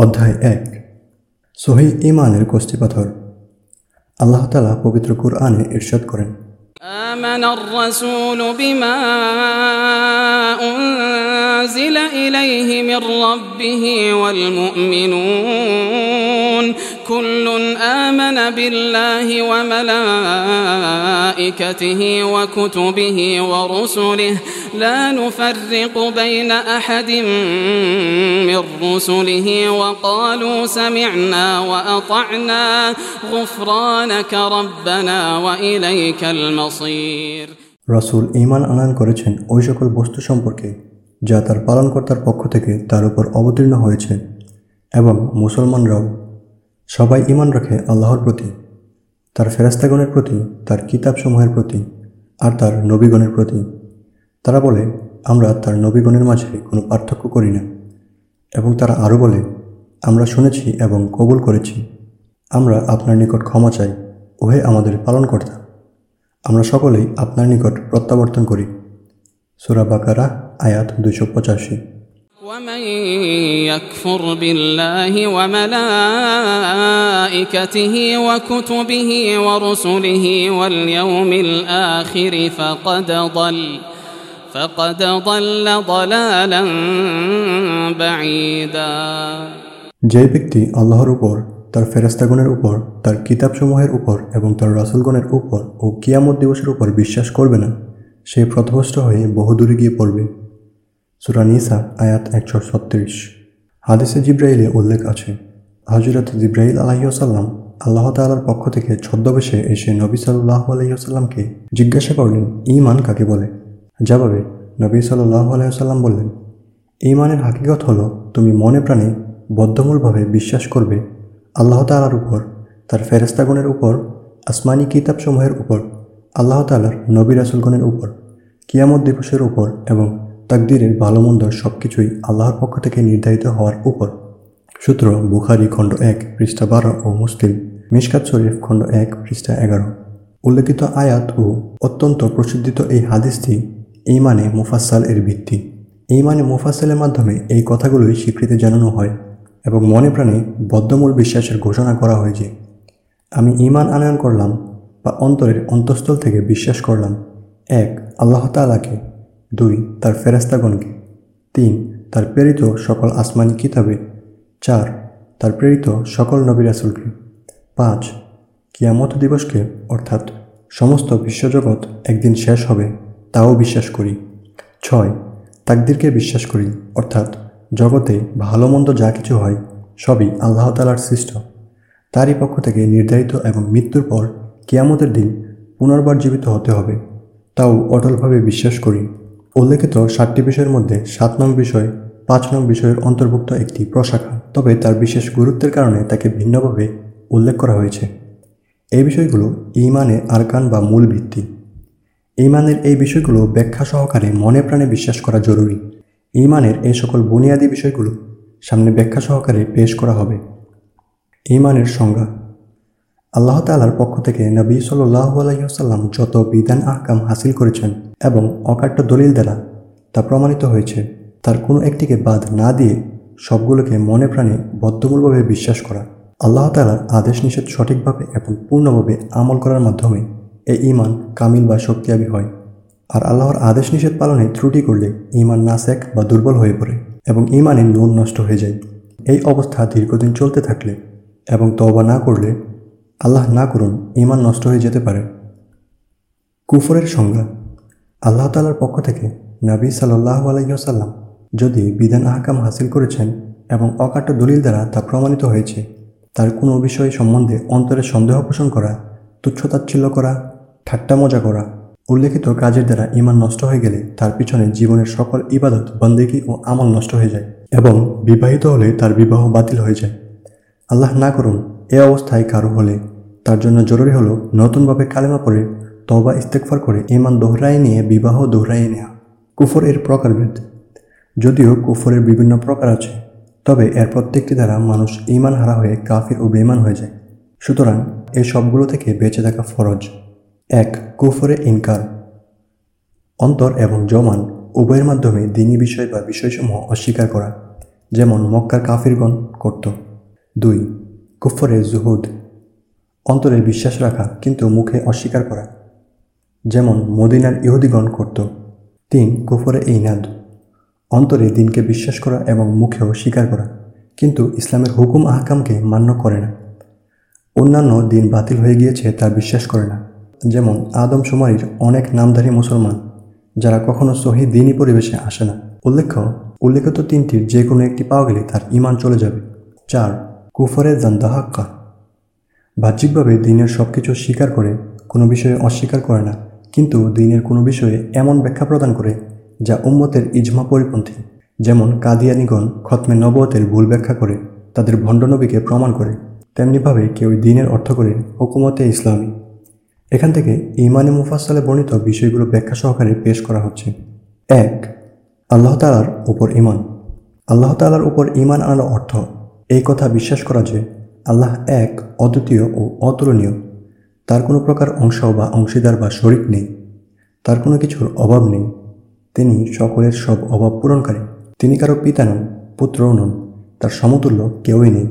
অধ্যায় এক সহি ইমানের কষ্টিপাথর আল্লাহ তালা পবিত্র কুরআনে ইরশাদ করেন آمن الرسول بما أنزل إليه من ربه والمؤمنون كل آمن بالله وملائكته وكتبه ورسله لا نفرق بين أحد من رسله وقالوا سمعنا وأطعنا غفرانك ربنا وإليك المصير রাসূল ঈমান আনয়ন করেছেন ওই সকল বস্তু সম্পর্কে যা তার পালনকর্তার পক্ষ থেকে তার উপর অবতীর্ণ হয়েছে এবং মুসলমানরাও সবাই ঈমান রাখে আল্লাহর প্রতি, তার ফেরাস্তাগণের প্রতি, তার কিতাবসমূহের প্রতি, আর তার নবীগণের প্রতি। তারা বলে, আমরা তার নবীগণের মাঝে কোনো পার্থক্য করি না। এবং তারা আরও বলে, আমরা শুনেছি এবং কবুল করেছি। আমরা আপনার নিকট ক্ষমা চাই, ওহে আমাদের পালনকর্তা। আমরা সকলেই আপনার নিকট প্রত্যাবর্তন করি। সুরা বাকারা, আয়াত দুশো পঁচাশি। ومن يكفر بالله وملائكته وكتبه ورسله واليوم الآخر فقد ضل فقد ضل ضلالا بعيدا যে ব্যক্তি আল্লাহর উপর তার ফেরাস্তাগণের উপর তার কিতাবসমূহের উপর এবং তার রাসুলগণের উপর ও কিয়ামত দিবসের উপর বিশ্বাস করবে না সে প্রথভষ্ট হয়ে বহুদূরে গিয়ে পড়বে সুরা নিসা, আয়াত একশো ছত্রিশ। হাদিসে জিব্রাইলে উল্লেখ আছে হজরত জিব্রাইল আলাহিসাল্লাম আল্লাহ তাল্লার পক্ষ থেকে ছদ্মবেশে এসে নবী সাল্লাহ আলহিহাসাল্লামকে জিজ্ঞাসা করলেন ইমান কাকে বলে? জবাবে, নবী সাল্লাহ আলহিহাল্লাম বললেন ইমানের হাকিকত হলো, তুমি মনে প্রাণে বদ্ধমূলভাবে বিশ্বাস করবে আল্লাহ তালার উপর, তার ফেরেস্তাগণের উপর, আসমানি কিতাবসমূহের উপর, আল্লাহ তালার নবী রাসুলগণের উপর, কিয়ামত দিবসের উপর এবং তাকদিরের ভালো মন্দ সব কিছুই আল্লাহর পক্ষ থেকে নির্ধারিত হওয়ার উপর। সূত্র বুখারি খণ্ড এক, পৃষ্ঠা বারো ও মুসলিম। মিশকাত শরীফ খণ্ড এক, পৃষ্ঠা এগারো। উল্লেখিত আয়াত ও অত্যন্ত প্রসিদ্ধিত এই হাদিসটি ইমানে মুফাসাল এর ভিত্তি। ইমানে মুফাসালের মাধ্যমে এই কথাগুলোই স্বীকৃতি জানানো হয় এবং মনে প্রাণে বদ্ধমূল বিশ্বাসের ঘোষণা করা হয় যে, আমি ইমান আনয়ন করলাম বা অন্তরের অন্তঃস্থল থেকে বিশ্বাস করলাম। এক, আল্লাহ তালাকে দুই, তার ফেরাস্তাগণকে তিন, তার প্রেরিত সকল আসমানি কিতাবে। চার, তার প্রেরিত সকল নবী রাসুলকে। পাঁচ, কিয়ামত দিবসকে, অর্থাৎ সমস্ত বিশ্বজগৎ একদিন শেষ হবে, তাও বিশ্বাস করি। ছয়, তাকদিরকে বিশ্বাস করি, অর্থাৎ জগতে ভালো মন্দ যা কিছু হয়, সবই আল্লাহ তালার সৃষ্ট। তারই পক্ষ থেকে নির্ধারিত এবং মৃত্যুর পর কিয়ামতের দিন পুনর্বার জীবিত হতে হবে, তাও অটলভাবে বিশ্বাস করি। উল্লেখিত সাতটি বিষয়ের মধ্যে সাত নং বিষয়, পাঁচ নং বিষয়ের অন্তর্ভুক্ত একটি প্রশাখা, তবে তার বিশেষ গুরুত্বের কারণে তাকে ভিন্নভাবে উল্লেখ করা হয়েছে। এই বিষয়গুলো ইমানের আরকান বা মূল ভিত্তি। ইমানের এই বিষয়গুলো ব্যাখ্যা সহকারে মনে প্রাণে বিশ্বাস করা জরুরি। ইমানের এই সকল বুনিয়াদী বিষয়গুলো সামনে ব্যাখ্যা সহকারে পেশ করা হবে। ইমানের সংজ্ঞা আল্লাহ তালার পক্ষ থেকে নবী সাল্লাহ আলহিহাসাল্লাম যত বিধান আহকাম হাসিল করেছেন এবং অকাট্য দলিল দ্বারা তা প্রমাণিত হয়েছে, তার কোনো একটিকে বাদ না দিয়ে সবগুলোকে মনে প্রাণে বদ্ধমূলভাবে বিশ্বাস করা। আল্লাহ তালার আদেশ নিষেধ সঠিকভাবে এবং পূর্ণভাবে আমল করার মাধ্যমে এই ইমান কামিল বা শক্তিয়াবী হয়। আর আল্লাহর আদেশ নিষেধ পালনে ত্রুটি করলে ইমান নাসেক বা দুর্বল হয়ে পড়ে এবং ইমানের নুন নষ্ট হয়ে যায়। এই অবস্থা দীর্ঘদিন চলতে থাকলে এবং তবা না করলে আল্লাহ না করুন ইমান নষ্ট হয়ে যেতে পারে। কুফরের সংজ্ঞা, আল্লাহ তালার পক্ষ থেকে নবী সাল্লাহ আলহিহাসাল্লাম যদি বিধান আহকাম হাসিল করেছেন এবং অকাট্য দলিল দ্বারা তা প্রমাণিত হয়েছে, তার কোনো বিষয় সম্বন্ধে অন্তরে সন্দেহ পোষণ করা তুচ্ছতাচ্ছিল্য করা, ঠাট্টা মজা করা, উল্লেখিত কাজের দ্বারা ইমান নষ্ট হয়ে গেলে তার পিছনে জীবনের সকল ইবাদত, বন্দেগি ও আমল নষ্ট হয়ে যায় এবং বিবাহিত হলে তার বিবাহ বাতিল হয়ে যায়। আল্লাহ না করুন এ অবস্থায় কারও হলে তার জন্য জরুরি হলো নতুনভাবে কালেমা পড়ে তবা ইস্তেকফার করে ইমান দোহরাই নিয়ে, বিবাহ দোহরাই নেওয়া কুফর এর প্রকারভেদ যদিও কুফরের বিভিন্ন প্রকার আছে, তবে এর প্রত্যেকটি দ্বারা মানুষ ইমান হারা হয়ে কাফির ও বেমান হয়ে যায়। সুতরাং এই সবগুলো থেকে বেঁচে থাকা ফরজ। এক, কুফরে ইনকার। অন্তর এবং জমান উভয়ের মাধ্যমে দিনী বিষয় বা বিষয়সমূহ অস্বীকার করা, যেমন মক্কার কাফিরগণ করত। দুই, কুফরে জুহুদ। অন্তরে বিশ্বাস রাখা, কিন্তু মুখে অস্বীকার করা। যেমন মদিনার ইহুদিগণ করত। তিন, কুফরে এই নাদ অন্তরে দিনকে বিশ্বাস করা এবং মুখেও স্বীকার করা, কিন্তু ইসলামের হুকুম আহকামকে মান্য করে না। অন্যান্য দিন বাতিল হয়ে গিয়েছে তা বিশ্বাস করে না। যেমন আদম সুমারির অনেক নামধারী মুসলমান, যারা কখনো সহি দিনই পরিবেশে আসে না। উল্লেখ্য, উল্লেখিত তিনটির যে কোনো একটি পাওয়া গেলে তার ইমান চলে যাবে। চার কুফরের জান্দাহাক্কা। বাহ্যিকভাবে দিনের সব কিছু স্বীকার করে, কোনো বিষয়ে অস্বীকার করে না, কিন্তু দিনের কোনো বিষয়ে এমন ব্যাখ্যা প্রদান করে, যা উম্মতের ইজমা পরিপন্থী। যেমন কাদিয়ানিগণ খতমে নবতের ভুল ব্যাখ্যা করে, তাদের ভণ্ডনবীকে প্রমাণ করে, তেমনিভাবে কেউ দিনের অর্থ করে হুকুমতে ইসলামী। এখান থেকে ইমানে মুফাসালে বর্ণিত বিষয়গুলো ব্যাখ্যা সহকারে পেশ করা হচ্ছে। এক, আল্লাহ তালার উপর ইমান আল্লাহ তালার উপর ইমান আনার অর্থ, এই কথা বিশ্বাস করা যে আল্লাহ এক, অদ্বিতীয় ও অতুলনীয়। তার কোনো প্রকার অংশ বা অংশীদার বা শরিক নেই। তার কোনো কিছুর অভাব নেই। তিনি সকলের সব অভাব পূরণকারী। তিনি কারও পিতা নন, পুত্রও নন, তার সমতুল্য কেউই নেই।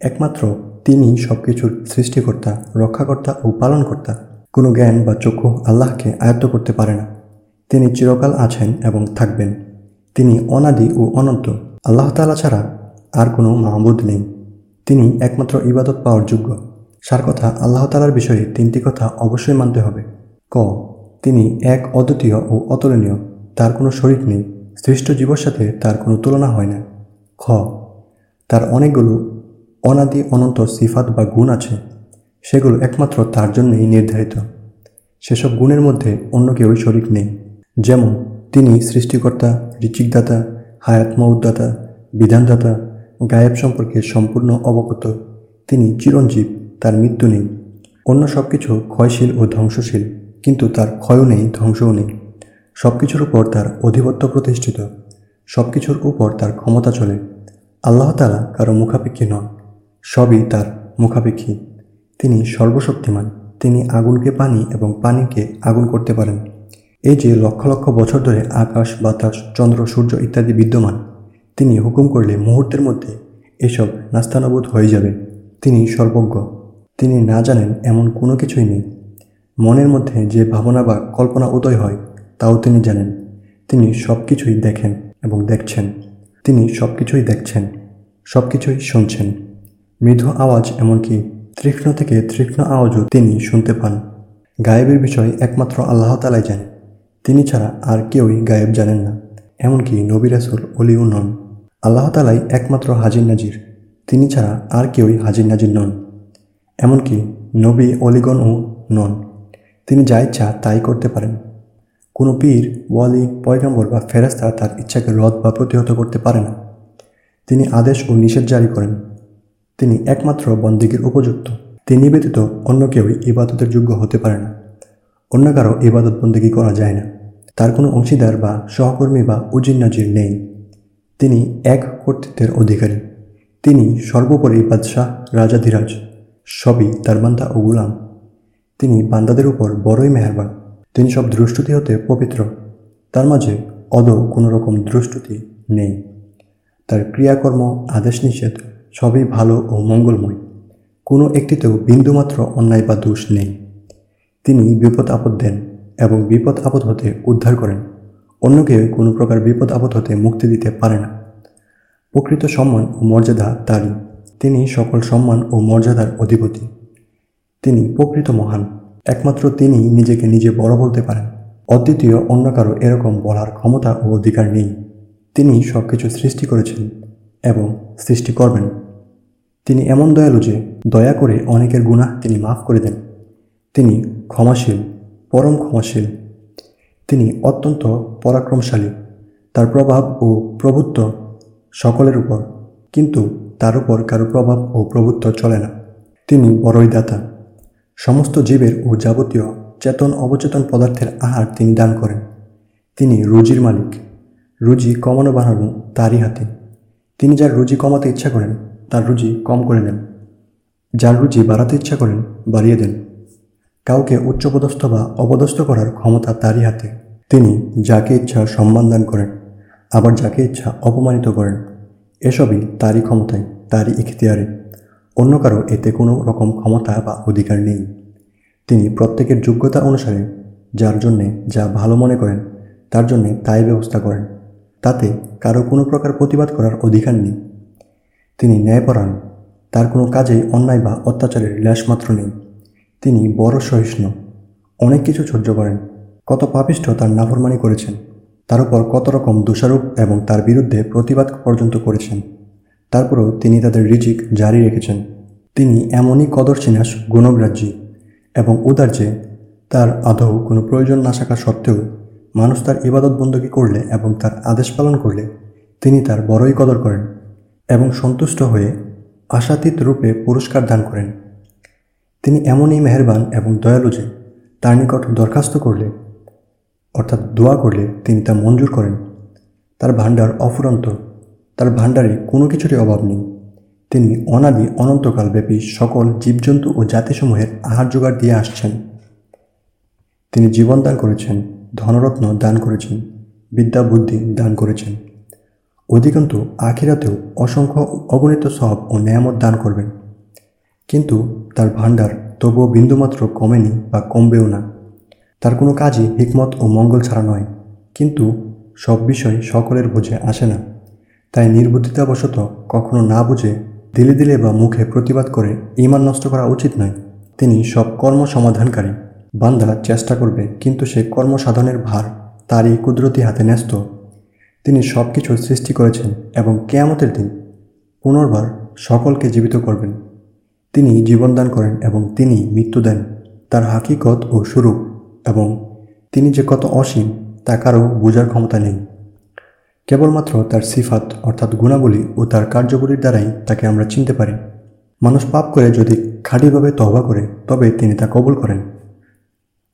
একমাত্র তিনি সব কিছুর সৃষ্টিকর্তা, রক্ষাকর্তা ও পালনকর্তা। কোনো জ্ঞান বা চক্ষু আল্লাহকে আয়ত্ত করতে পারে না। তিনি চিরকাল আছেন এবং থাকবেন। তিনি অনাদি ও অনন্ত। আল্লাহ তালা ছাড়া আর কোনো মাহবুদ নেই। তিনি একমাত্র ইবাদত পাওয়ার যোগ্য। সার কথা আল্লাহ তালার বিষয়ে তিনটি কথা অবশ্যই মানতে হবে। ক, তিনি এক অদ্বিতীয় ও অতুলনীয়, তার কোনো শরিক নেই, সৃষ্ট জীবর সাথে তার কোনো তুলনা হয় না। খ, তার অনেকগুলো অনাদি অনন্ত সিফাত বা গুণ আছে, সেগুলো একমাত্র তার জন্যই নির্ধারিত। সেসব গুণের মধ্যে অন্য কেউ শরিক নেই। যেমন, তিনি সৃষ্টিকর্তা ঋচিকদাতা হায়াত মৌদাতা বিধানদাতা গায়েব সম্পর্কে সম্পূর্ণ অবগত। তিনি চিরঞ্জীব, তার মৃত্যু নেই। অন্য সব কিছু ক্ষয়শীল ও ধ্বংসশীল, কিন্তু তার ক্ষয়ও নেই, ধ্বংসও নেই। সব কিছুর উপর তার অধিপত্য প্রতিষ্ঠিত। সব কিছুর উপর তার ক্ষমতা চলে। আল্লাহ তালা কারও মুখাপেক্ষী নন, সবই তার মুখাপেক্ষী। তিনি সর্বশক্তিমান, তিনি আগুনকে পানি এবং পানিকে আগুন করতে পারেন। এই যে লক্ষ লক্ষ বছর ধরে আকাশ, বাতাস, চন্দ্র, সূর্য ইত্যাদি বিদ্যমান তিনি হুকুম করলে মুহূর্তের মধ্যে এসব নাস্তানাবুদ হয়ে যাবে। তিনি সর্বজ্ঞ। তিনি না জানেন এমন কোনো কিছুই নেই। মনের মধ্যে যে ভাবনা বা কল্পনা উদয় হয়, তাও তিনি জানেন। তিনি সব কিছুই দেখেন এবং দেখছেন। তিনি সব কিছুই দেখছেন সব কিছুই শুনছেন। মৃদু আওয়াজ এমনকি তীক্ষ্ণ থেকে তীক্ষ্ণ আওয়াজও তিনি শুনতে পান। গায়েবের বিষয় একমাত্র আল্লাহ তালাই জানেন তিনি ছাড়া আর কেউই গায়েব জানেন না। এমনকি নবী রাসুল অলিও নন। আল্লাহ তালাই একমাত্র হাজির নাজির। তিনি ছাড়া আর কেউই হাজির নাজির নন, এমনকি নবী অলিগণও নন। তিনি যা ইচ্ছা তাই করতে পারেন। কোনো পীর, ওয়ালি, পয়গম্বর বা ফেরাস্তা তার ইচ্ছাকে রদ বা প্রতিহত করতে পারে না। তিনি আদেশ ও নিষেধ জারি করেন। তিনি একমাত্র বন্দিগের উপযুক্ত। তিনি ব্যতীত অন্য কেউই ইবাদতের যোগ্য হতে পারে না। অন্য কারও ইবাদত বন্দিগি করা যায় না। তার কোনো অংশীদার বা সহকর্মী বা উজির নাজির নেই। তিনি এক কর্তৃত্বের অধিকারী। তিনি সর্বোপরি বাদশাহ রাজাধিরাজ সবই তার বান্দা ও গুলাম। তিনি বান্দাদের উপর বড়ই মেহরবান। তিনি সব দ্রষ্টুতি হতে পবিত্র। তার মাঝে অদৌ কোনো রকম দ্রষ্টুতি নেই। তার ক্রিয়াকর্ম, আদেশ নিষেধ সবই ভালো ও মঙ্গলময়। কোনো একটিতেও বিন্দুমাত্র অন্যায় বা দোষ নেই। তিনি বিপদ আপদ দেন এবং বিপদ আপদ হতে উদ্ধার করেন। অন্যকে কোনো প্রকার বিপদ আপদ হতে মুক্তি দিতে পারে না। প্রকৃত সম্মান ও মর্যাদা তারই। তিনি সকল সম্মান ও মর্যাদার অধিপতি। তিনি প্রকৃত মহান। একমাত্র তিনি নিজেকে নিজে বড় বলতে পারেন। অদ্বিতীয়, অন্য কারও এরকম বলার ক্ষমতা ও অধিকার নেই। তিনি সব কিছু সৃষ্টি করেছেন এবং সৃষ্টি করবেন। তিনি এমন দয়ালু যে দয়া করে অনেকের গুনাহ তিনি মাফ করে দেন। তিনি ক্ষমাশীল, পরম ক্ষমাশীল তিনি অত্যন্ত পরাক্রমশালী, তার প্রভাব ও প্রভুত্ব সকলের উপর, কিন্তু তার উপর কারও প্রভাব ও প্রভুত্ব চলে না। তিনি বড়ই দাতা। সমস্ত জীবের ও যাবতীয় চেতন অবচেতন পদার্থের আহার তিনি দান করেন। তিনি রুজির মালিক। রুজি কমানো বাড়ানো তারই হাতে। তিনি যার রুজি কমাতে ইচ্ছা করেন, তার রুজি কম করে নেন। যার রুজি বাড়াতে ইচ্ছা করেন, বাড়িয়ে দেন। কাউকে উচ্চপদস্থ বা অপদস্থ করার ক্ষমতা তারই হাতে। তিনি যাকে ইচ্ছা সম্মান দান করেন, আবার যাকে ইচ্ছা অপমানিত করেন। এসবই তারই ক্ষমতায়, তারই ইখতিয়ারে অন্য কারও এতে কোনো রকম ক্ষমতা বা অধিকার নেই। তিনি প্রত্যেকের যোগ্যতা অনুসারে যার জন্যে যা ভালো মনে করেন, তার জন্যে তাই ব্যবস্থা করেন। তাতে কারও কোনো প্রকার প্রতিবাদ করার অধিকার নেই। তিনি ন্যায়পরায়ণ, তার কোনো কাজেই অন্যায় বা অত্যাচারের লেশমাত্র নেই। তিনি বড় সহিষ্ণু। অনেক কিছু সহ্য করেন। কত পাপিষ্ঠ তার নাফরমানি করেছেন। তার উপর কত রকম দোষারোপ এবং তার বিরুদ্ধে প্রতিবাদ পর্যন্ত করেছেন। তারপরেও তিনি তাদের রিজিক জারি রেখেছেন। তিনি এমনই কদর চিনাস গুণগ্রাহ্যী এবং উদার যে তার আদৌ কোনো প্রয়োজন না থাকা সত্ত্বেও মানুষ তার ইবাদত বন্দী করলে এবং তার আদেশ পালন করলে তিনি তার বড়ই কদর করেন এবং সন্তুষ্ট হয়ে আশাতীত রূপে পুরস্কার দান করেন। তিনি এমনই মেহেরবান এবং দয়ালু যে তার নিকট দরখাস্ত করলে, অর্থাৎ দোয়া করলে তিনি তা মঞ্জুর করেন। তার ভাণ্ডার অফুরন্ত, তার ভাণ্ডারে কোনো কিছুরই অভাব নেই। তিনি অনাদি অনন্তকাল ব্যাপী সকল জীবজন্তু ও জাতিসমূহের আহার জোগাড় দিয়ে আসছেন। তিনি জীবন দান করেছেন, ধনরত্ন দান করেছেন, বিদ্যা বুদ্ধি দান করেছেন। অধিকন্তু আখিরাতেও অসংখ্য অগণিত সব ও নেয়ামত দান করবেন। কিন্তু তার ভাণ্ডার তবুও বিন্দুমাত্র কমেনি বা কমবেও না। তার কোনো কাজই হিকমত ও মঙ্গল ছাড়া নয়। কিন্তু সব বিষয় সকলের বুঝে আসে না। তাই নির্বুদ্ধিতাবশত কখনো না বুঝে দিলে দিলে বা মুখে প্রতিবাদ করে ইমান নষ্ট করা উচিত নয়। তিনি সব কর্ম সমাধানকারী। বান্দা চেষ্টা করবে, কিন্তু সে কর্ম সাধনের ভার তারই কুদরতি হাতে ন্যস্ত। তিনি সব কিছু সৃষ্টি করেছেন এবং কেয়ামতের দিন পুনর্বার সকলকে জীবিত করবেন। তিনি জীবনদান করেন এবং তিনি মৃত্যু দেন। তার হাকিকত ও স্বরূপ এবং তিনি যে কত অসীম, তা কারও বোঝার ক্ষমতা নেই। কেবলমাত্র তার সিফাত অর্থাৎ গুণাবলী ও তার কার্যবলীর দ্বারাই তাকে আমরা চিনতে পারি। মানুষ পাপ করে যদি খাঁটিভাবে তহবা করে, তবে তিনি তা কবুল করেন।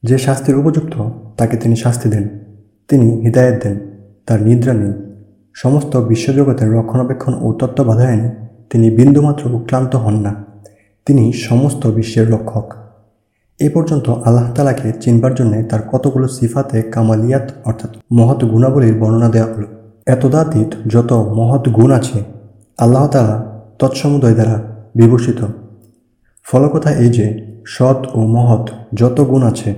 যে শাস্তির উপযুক্ত, তাকে তিনি শাস্তি দেন। তিনি হৃদায়ত দেন, তার নিদ্রা নেই। সমস্ত বিশ্বজগতের রক্ষণাবেক্ষণ ও তত্ত্ব তত্ত্বাবধায়নে তিনি বিন্দুমাত্র ক্লান্ত হন না। তিনি সমস্ত বিশ্বের রক্ষক। এ পর্যন্ত আল্লাহ তালাকে চিনবার জন্য তার কতগুলো সিফাতে কামালিয়াত অর্থাৎ মহৎ গুণাবলীর বর্ণনা দেওয়া হলো। এতদাতীত যত মহৎ গুণ আছে, আল্লাহ তালা তৎসমুদয় দ্বারা বিভূষিত। ফলকথা এই যে, সৎ ও মহৎ যত গুণ আছে,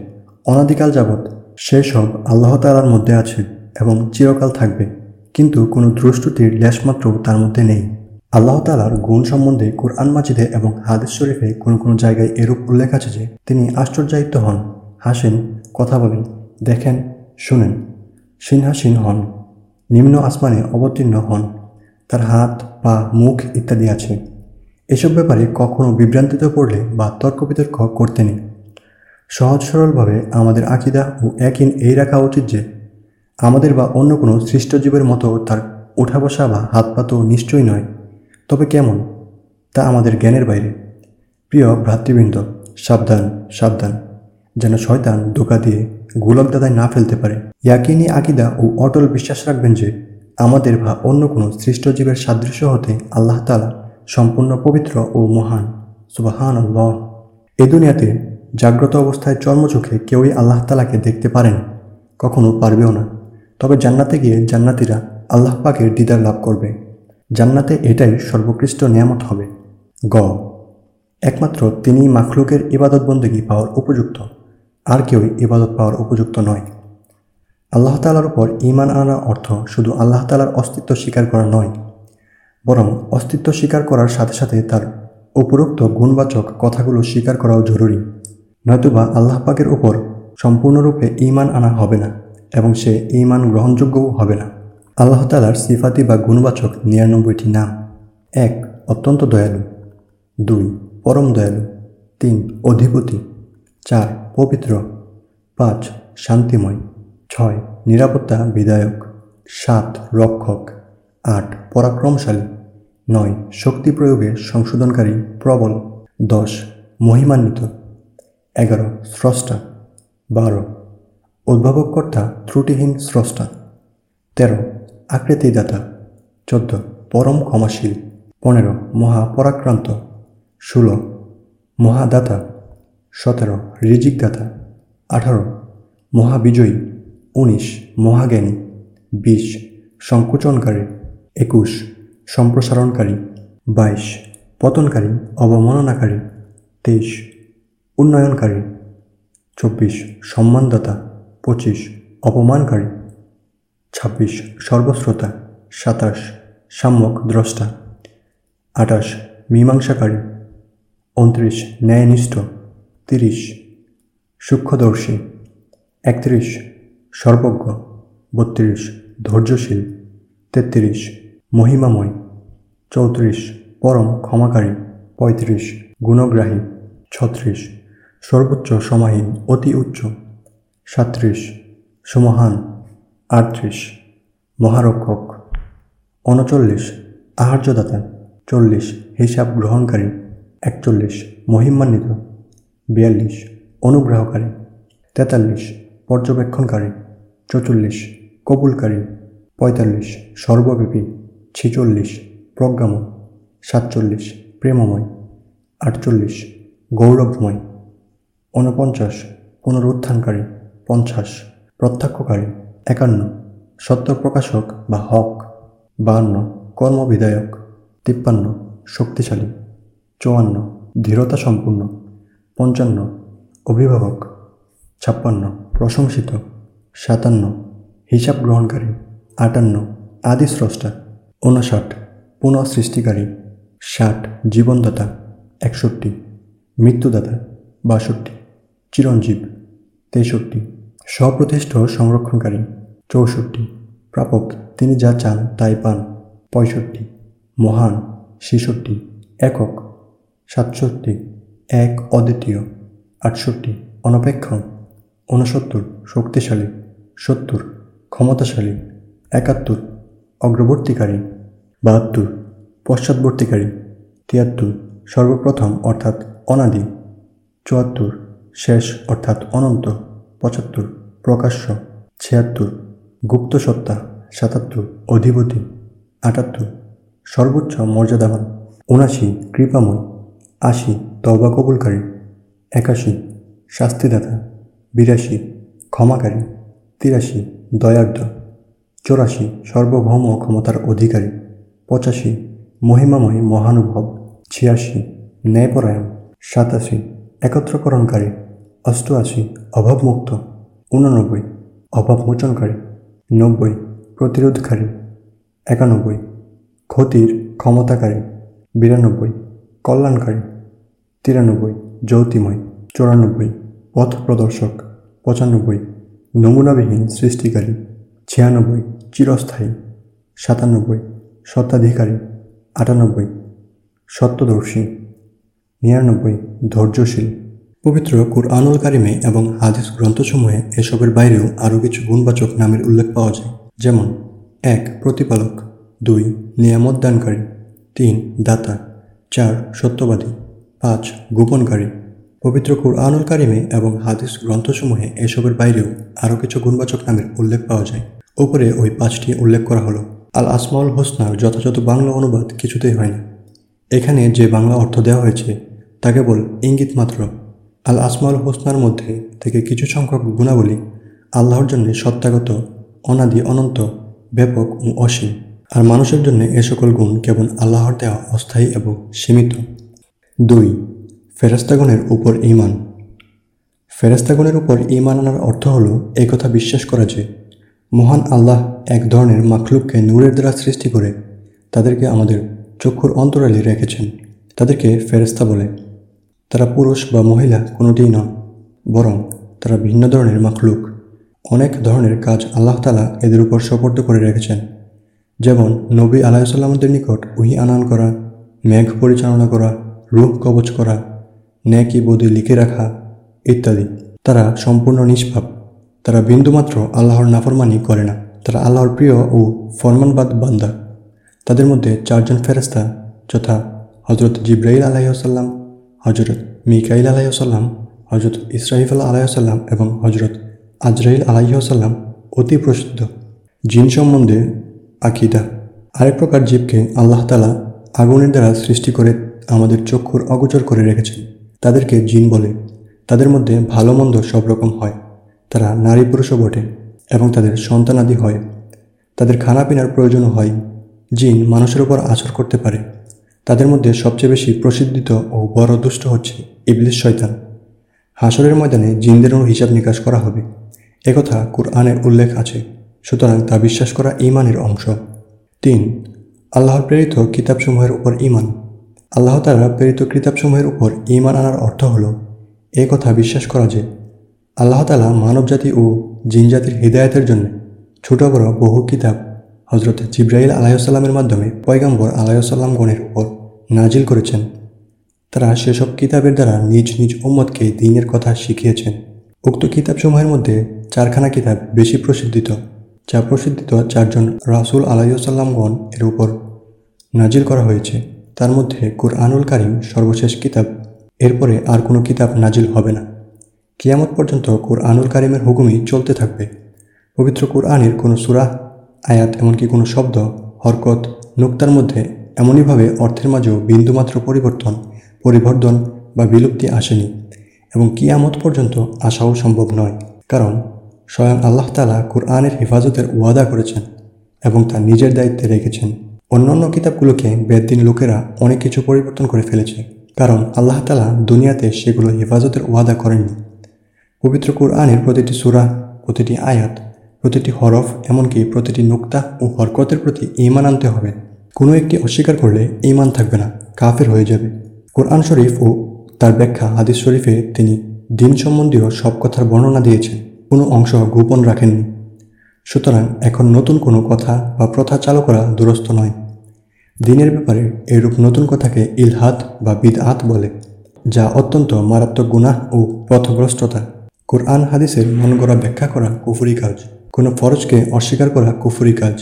অনাদিকাল যাবৎ সেসব আল্লাহ তালার মধ্যে আছে এবং চিরকাল থাকবে। কিন্তু কোনো দ্রষ্টুতির লেশমাত্র তার মধ্যে নেই। আল্লাহ তালার গুণ সম্বন্ধে কোরআন মাজিদে এবং হাদিস শরীফে কোনো কোনো জায়গায় এরূপ উল্লেখ আছে যে তিনি আশ্চর্যায়িত হন। হাসেন, কথা বলেন, দেখেন, শুনেন। সিনহাসীন হন, নিম্ন আসমানে অবতীর্ণ হন, তার হাত, পা, মুখ ইত্যাদি আছে। এসব ব্যাপারে কখনো বিভ্রান্তিতে পড়লে বা তর্ক বিতর্ক করতে নেই। সহজ সরলভাবে আমাদের আকিদা ও একই এই রাখা উচিত যে আমাদের বা অন্য কোনো সৃষ্টজীবের মতো তার ওঠা বসা বা হাত পা তো নিশ্চয়ই নয়। তবে কেমন? তা আমাদের জ্ঞানের বাইরে। প্রিয় ভ্রাতৃবৃন্দ, সাবধান সাবধান। যেন শয়তান ধোকা দিয়ে গোলক দাদায় না ফেলতে পারে। ইয়াকিনি, আকিদা ও অটল বিশ্বাস রাখবেন যে, আমাদের বা অন্য কোনো সৃষ্ট জীবের সাদৃশ্য হতে আল্লাহ তালা সম্পূর্ণ পবিত্র ও মহান। সুবাহান এ দুনিয়াতে জাগ্রত অবস্থায় চর্মচোখে কেউই আল্লাহ তালাকে দেখতে পারেন, কখনো পারবেও না। তবে জান্নাতে গিয়ে জান্নাতিরা আল্লাহ পাকের দিদার লাভ করবে। জান্নাতে এটাই সর্বোৎকৃষ্ট নিয়ামত হবে। গ। একমাত্র তিনি মাখলুকের ইবাদত বন্দেগী পাওয়ার উপযুক্ত, আর কেউই ইবাদত পাওয়ার উপযুক্ত নয়। আল্লাহ তালার উপর ইমান আনার অর্থ শুধু আল্লাহ তালার অস্তিত্ব স্বীকার করা নয়, বরং অস্তিত্ব স্বীকার করার সাথে সাথে তার উপরোক্ত গুণবাচক কথাগুলো স্বীকার করাও জরুরি। নয়তোবা আল্লাহ পাকের উপর সম্পূর্ণরূপে ইমান আনা হবে না, এবং সে ইমান গ্রহণযোগ্যও হবে না। আল্লাহ তালার সিফাতি বা গুণবাচক নিরানব্বইটি নাম। এক, অত্যন্ত দয়ালু। দুই, পরম দয়ালু। তিন, অধিপতি। চার, পবিত্র। পাঁচ, শান্তিময়। ছয়, নিরাপত্তা বিধায়ক। সাত, রক্ষক। আট, পরাক্রমশালী। নয়, শক্তি প্রয়োগের সংশোধনকারী প্রবল। দশ, মহিমান্বিত। এগারো, স্রষ্টা। বারো, উদ্ভাবককর্তা ত্রুটিহীন স্রষ্টা। তেরো আকৃতিদাতা, চোদ্দ, পরম ক্ষমাশীল, পনেরো, মহাপরাক্রান্ত, ষোলো, মহাদাতা, সতেরো, রিজিকদাতা, আঠারো, মহাবিজয়ী, উনিশ, মহাজ্ঞানী, বিশ, সংকোচনকারী, একুশ, সম্প্রসারণকারী, বাইশ, পতনকারী, অবমাননাকারী, তেইশ, উন্নয়নকারী, চব্বিশ, সম্মানদাতা, পঁচিশ, অপমানকারী ছাব্বিশ সর্বশ্রোতা, সাতাশ সাম্যক দ্রষ্টা, আঠাশ মীমাংসাকারী, উনত্রিশ ন্যায়নিষ্ঠ, তিরিশ সূক্ষ্মদর্শী, একত্রিশ সর্বজ্ঞ, বত্রিশ ধৈর্যশীল, তেত্রিশ মহিমাময়, চৌত্রিশ পরম ক্ষমাকারী, পঁয়ত্রিশ গুণগ্রাহী, ছত্রিশ সর্বোচ্চ সমাহীন, অতি উচ্চ সাত্রিশ সুমহান আটত্রিশ, মহারক্ষক, উনচল্লিশ, আহার্যদাতা, চল্লিশ, হিসাব গ্রহণকারী, একচল্লিশ, মহিমান্বিত, বিয়াল্লিশ, অনুগ্রহকারী, তেতাল্লিশ, পর্যবেক্ষণকারী, চৌচল্লিশ, কবুলকারী, পঁয়তাল্লিশ, সর্বব্যাপী, ছিচল্লিশ, প্রজ্ঞাময়, সাতচল্লিশ, প্রেমময়, আটচল্লিশ, গৌরবময়, ঊনপঞ্চাশ, পুনরুত্থানকারী, পঞ্চাশ, প্রত্যক্ষকারী একান্ন, সত্য প্রকাশক বা হক, বাহান্ন, কর্মবিধায়ক, তিপ্পান্ন, শক্তিশালী, চুয়ান্ন ধীরতা সম্পূর্ণ, পঞ্চান্ন, অভিভাবক, ছাপ্পান্ন, প্রশংসিত, সাতান্ন, হিসাব গ্রহণকারী, আটান্ন, আদি স্রষ্টা, ঊনষাট, পুনঃ সৃষ্টিকারী, ষাট, জীবনদাতা, একষট্টি, মৃত্যুদাতা, বাষট্টি, চিরঞ্জীব, তেষট্টি স্বপ্রতিষ্ঠ সংরক্ষণকারী, চৌষট্টি। প্রাপক, তিনি যা চান তাই পান, পঁয়ষট্টি। মহান, ছেষট্টি। একক, সাতষট্টি। এক অদ্বিতীয়, আটষট্টি। অনপেক্ষ ঊনসত্তর। শক্তিশালী, সত্তর। ক্ষমতাশালী, একাত্তর। অগ্রবর্তীকারী, বাহাত্তর। পশ্চাৎবর্তীকারী, তিয়াত্তর। সর্বপ্রথম অর্থাৎ অনাদি, চুয়াত্তর। শেষ অর্থাৎ অনন্ত। পঁচাত্তর, প্রকাশ্য, ছিয়াত্তর, গুপ্ত সত্তা, সাতাত্তর, অধিপতি, আটাত্তর, সর্বোচ্চ মর্যাদাবান, উনাশি, কৃপাময়, আশি তবা কবুলকারী, একাশি, শাস্তিদাতা, বিরাশি, ক্ষমাকারী, তিরাশি দয়ার্ধ চৌরাশি, সার্বভৌম ক্ষমতার অধিকারী, পঁচাশি, মহিমাময় মহানুভব, ছিয়াশি, ন্যায়পরায়ণ, সাতাশি, একত্রকরণকারী অষ্টআশি, অভাবমুক্ত উননব্বই অভাবমোচনকারী, নব্বই, প্রতিরোধকারী, একানব্বই, ক্ষতির ক্ষমতাকারী, বিরানব্বই, কল্যাণকারী, তিরানব্বই জ্যোতিময় চুরানব্বই, পথ প্রদর্শক, পঁচানব্বই, নমুনাবিহীন সৃষ্টিকারী, ছিয়ানব্বই, চিরস্থায়ী, সাতানব্বই সত্ত্বাধিকারী আটানব্বই, সত্যদর্শী, নিরানব্বই, ধৈর্যশীল। পবিত্র কুরআনুল কারিমে এবং হাদিস গ্রন্থসমূহে এসবের বাইরেও আরও কিছু গুণবাচক নামের উল্লেখ পাওয়া যায়। যেমন, এক, প্রতিপালক, দুই নিয়ামত দানকারী তিন, দাতা, চার, সত্যবাদী, পাঁচ, গোপনকারী। পবিত্র কুরআনুল কারিমে এবং হাদিস গ্রন্থসমূহে এসবের বাইরেও আরও কিছু গুণবাচক নামের উল্লেখ পাওয়া যায়। ওপরে ওই পাঁচটি উল্লেখ করা হলো আল আসমাউল হোসনার যথাযথ বাংলা অনুবাদ কিছুতেই হয় না এখানে যে বাংলা অর্থ দেওয়া হয়েছে, তা কেবল ইঙ্গিত মাত্র। আল আসমাউল হোসনার মধ্যে থেকে কিছু সংখ্যক গুণাবলী আল্লাহর জন্য সত্যাগত, অনাদি, অনন্ত, ব্যাপক ও অসীম। আর মানুষের জন্য এ সকল গুণ কেবল আল্লাহর দেওয়া অস্থায়ী এবং সীমিত। দুই ফেরাস্তাগণের উপর ইমান ফেরাস্তাগণের উপর ইমান আনার অর্থ হল এই কথা বিশ্বাস করা যে, মহান আল্লাহ এক ধরনের মাখলুককে নূরের দ্বারা সৃষ্টি করে তাদেরকে আমাদের চক্ষুর অন্তরালে রেখেছেন। তাদেরকে ফেরেস্তা বলে। তারা পুরুষ বা মহিলা কোনোটিই নন, বরং তারা ভিন্ন ধরনের মাখলুক। অনেক ধরনের কাজ আল্লাহ তালা এদের উপর সপর্দ করে রেখেছেন। যেমন নবী আলাইসাল্লামদের নিকট উহি আনান করা, মেঘ পরিচালনা করা, রূপ কবচ করা ন্যাকি বদি লিখে রাখা ইত্যাদি। তারা সম্পূর্ণ নিষ্পাপ। তারা বিন্দুমাত্র আল্লাহর নাফরমানি করে না। তারা আল্লাহর প্রিয় ও ফরমানবাদ বান্দা। তাদের মধ্যে চারজন ফেরেস্তা যথা হজরত জিব্রাইল আলাইসাল্লাম হজরত মিকাইল আলাইসাল্লাম হজরত ইসরাহিফ আল্লাহ আলাইসাল্লাম এবং হজরত আজরাইল আলাইসাল্লাম অতি প্রসিদ্ধ। জিন সম্বন্ধে আকিদা। আরেক প্রকার জীবকে আল্লাহ তালা আগুনের দ্বারা সৃষ্টি করে আমাদের চক্ষুর অগোচর করে রেখেছেন। তাদেরকে জিন বলে। তাদের মধ্যে ভালো মন্দ সব রকম হয়। তারা নারী পুরুষও বটে এবং তাদের সন্তানাদি হয়। তাদের খানাপিনার প্রয়োজনও হয়। জিন মানুষের উপর আচর করতে পারে। তাদের মধ্যে সবচেয়ে বেশি প্রসিদ্ধিত ও বড় দুষ্ট হচ্ছে ইবলিশ শয়তান। হাসরের ময়দানে জিনদেরও হিসাব নিকাশ করা হবে। একথা কুরআনের উল্লেখ আছে, সুতরাং তা বিশ্বাস করা ইমানের অংশ। তিন, আল্লাহর প্রেরিত কিতাবসমূহের উপর ইমান আল্লাহ তারা প্রেরিত কিতাবসমূহের উপর ইমান আনার অর্থ হল, এ কথা বিশ্বাস করা যে, আল্লাহ তালা মানবজাতি ও জিনজাতির হৃদায়তের জন্য ছোট বড় বহু কিতাব হজরত জিব্রাইল আলাইসাল্লামের মাধ্যমে পয়গাম্বর আলাইসাল্লামগণের উপর নাজিল করেছেন। তারা সেসব কিতাবের দ্বারা নিজ নিজ উম্মতকে দিনের কথা শিখিয়েছেন। উক্ত কিতাবসমূহের মধ্যে চারখানা কিতাব বেশি প্রসিদ্ধিত, যা প্রসিদ্ধিত চারজন রাসুল আলাইসাল্লামগণ এর উপর নাজিল করা হয়েছে। তার মধ্যে কুরআনুল কারিম সর্বশেষ কিতাব, এরপরে আর কোনো কিতাব নাজিল হবে না। কিয়ামত পর্যন্ত কুরআনুল কারিমের হুকুমই চলতে থাকবে। পবিত্র কুরআনের কোনো সুরাহ আয়াত এমনকি কোনো শব্দ, হরকত, নুক্তার মধ্যে এমনইভাবে অর্থের মাঝেও বিন্দুমাত্র পরিবর্তন, পরিবর্ধন বা বিলুপ্তি আসেনি এবং কিয়ামত পর্যন্ত আসাও সম্ভব নয়। কারণ স্বয়ং আল্লাহ তালা কুরআনের হেফাজতের ওয়াদা করেছেন এবং তা নিজের দায়িত্বে রেখেছেন। অন্যান্য কিতাবগুলোকে বেদিন লোকেরা অনেক কিছু পরিবর্তন করে ফেলেছে। কারণ আল্লাহ তালা দুনিয়াতে সেগুলো হেফাজতের ওয়াদা করেননি। পবিত্র কুরআনের প্রতিটি সুরা, প্রতিটি আয়াত প্রতিটি হরফ এমনকি প্রতিটি নুক্তা ও হরকতের প্রতি ইমান আনতে হবে। কোনো একটি অস্বীকার করলে ইমান থাকবে না, কাফের হয়ে যাবে। কোরআন শরীফ ও তার ব্যাখ্যা হাদিস শরীফে তিনি দিন সম্বন্ধীয় সব কথার বর্ণনা দিয়েছেন। কোনো অংশ গোপন রাখেননি। সুতরাং এখন নতুন কোনো কথা বা প্রথা চালু করা দুরস্থ নয়। দিনের ব্যাপারে এরূপ নতুন কথাকে ইলহাদ বা বিদআত বলে, যা অত্যন্ত মারাত্মক গুনাহ ও পথভ্রষ্টতা। কোরআন হাদিসের মন গড়া ব্যাখ্যা করা কুফুরি কাজ। কোনো ফরজকে অস্বীকার করা কুফুরি কাজ।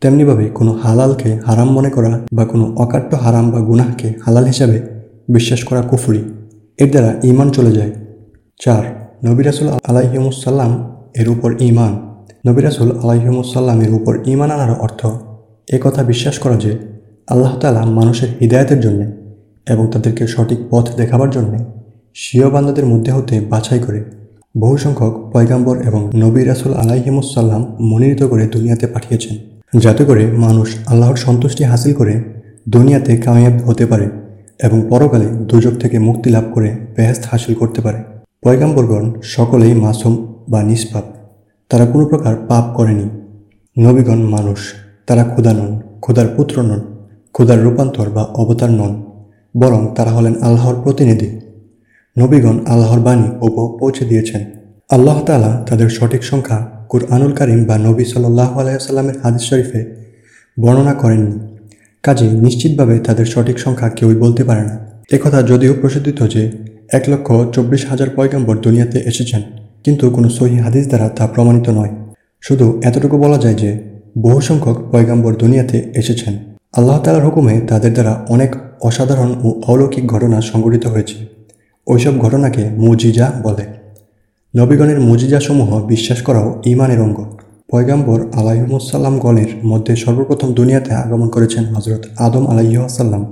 তেমনিভাবে কোনো হালালকে হারাম মনে করা বা কোনো অকাট্য হারাম বা গুনাহকে হালাল হিসাবে বিশ্বাস করা কুফুরি। এর দ্বারা ইমান চলে যায়। চার নবিরাসুল আলাইহিমুসাল্লাম এর উপর ইমান নবিরাসুল আলাইহিমুসাল্লামের উপর ইমান আনার অর্থ এ কথা বিশ্বাস করা যে আল্লাহ তালা মানুষের হৃদায়তের জন্যে এবং তাদেরকে সঠিক পথ দেখাবার জন্যে স্বীয় বান্দাদের মধ্যে হতে বাছাই করে। বহু সংখ্যক পয়গাম্বর এবং নবী রাসুল আলাইহিমুসাল্লাম মনোনীত করে দুনিয়াতে পাঠিয়েছেন, যাতে করে মানুষ আল্লাহর সন্তুষ্টি হাসিল করে দুনিয়াতে কামিয়াব হতে পারে এবং পরকালে দুজক থেকে মুক্তি লাভ করে বেহেস্ত হাসিল করতে পারে। পয়গাম্বরগণ সকলেই মাসুম বা নিষ্পাপ, তারা কোনো প্রকার পাপ করেনি। নবীগণ মানুষ, তারা ক্ষুধা নন, ক্ষুধার পুত্র নন, ক্ষুধার রূপান্তর বা অবতার নন, বরং তারা হলেন আল্লাহর প্রতিনিধি। নবীগণ আল্লাহর বাণী ও পৌঁছে দিয়েছেন। আল্লাহ তালা তাদের সঠিক সংখ্যা কুরআনুল কারিম বা নবী সাল্লাহ আলাইসাল্লামের হাদিস শরীফে বর্ণনা করেননি। কাজে নিশ্চিতভাবে তাদের সঠিক সংখ্যা কেউই বলতে পারে না। একথা যদিও প্রসিদ্ধিত যে এক লক্ষ চব্বিশ হাজার পয়গাম্বর দুনিয়াতে এসেছেন, কিন্তু কোনো সহি হাদিস দ্বারা তা প্রমাণিত নয়। শুধু এতটুকু বলা যায় যে বহু সংখ্যক পয়গাম্বর দুনিয়াতে এসেছেন। আল্লাহ তালার হুকুমে তাদের দ্বারা অনেক অসাধারণ ও অলৌকিক ঘটনা সংঘটিত হয়েছে। ওইসব ঘটনাকে মুজিজা বলে। নবীগণের মুজিজাসমূহ বিশ্বাস করাও ইমানের অঙ্গ। পয়গাম্বর আলাইহমুসাল্লামগণের মধ্যে সর্বপ্রথম দুনিয়াতে আগমন করেছেন হজরত আদম আলাইহাসাল্লাম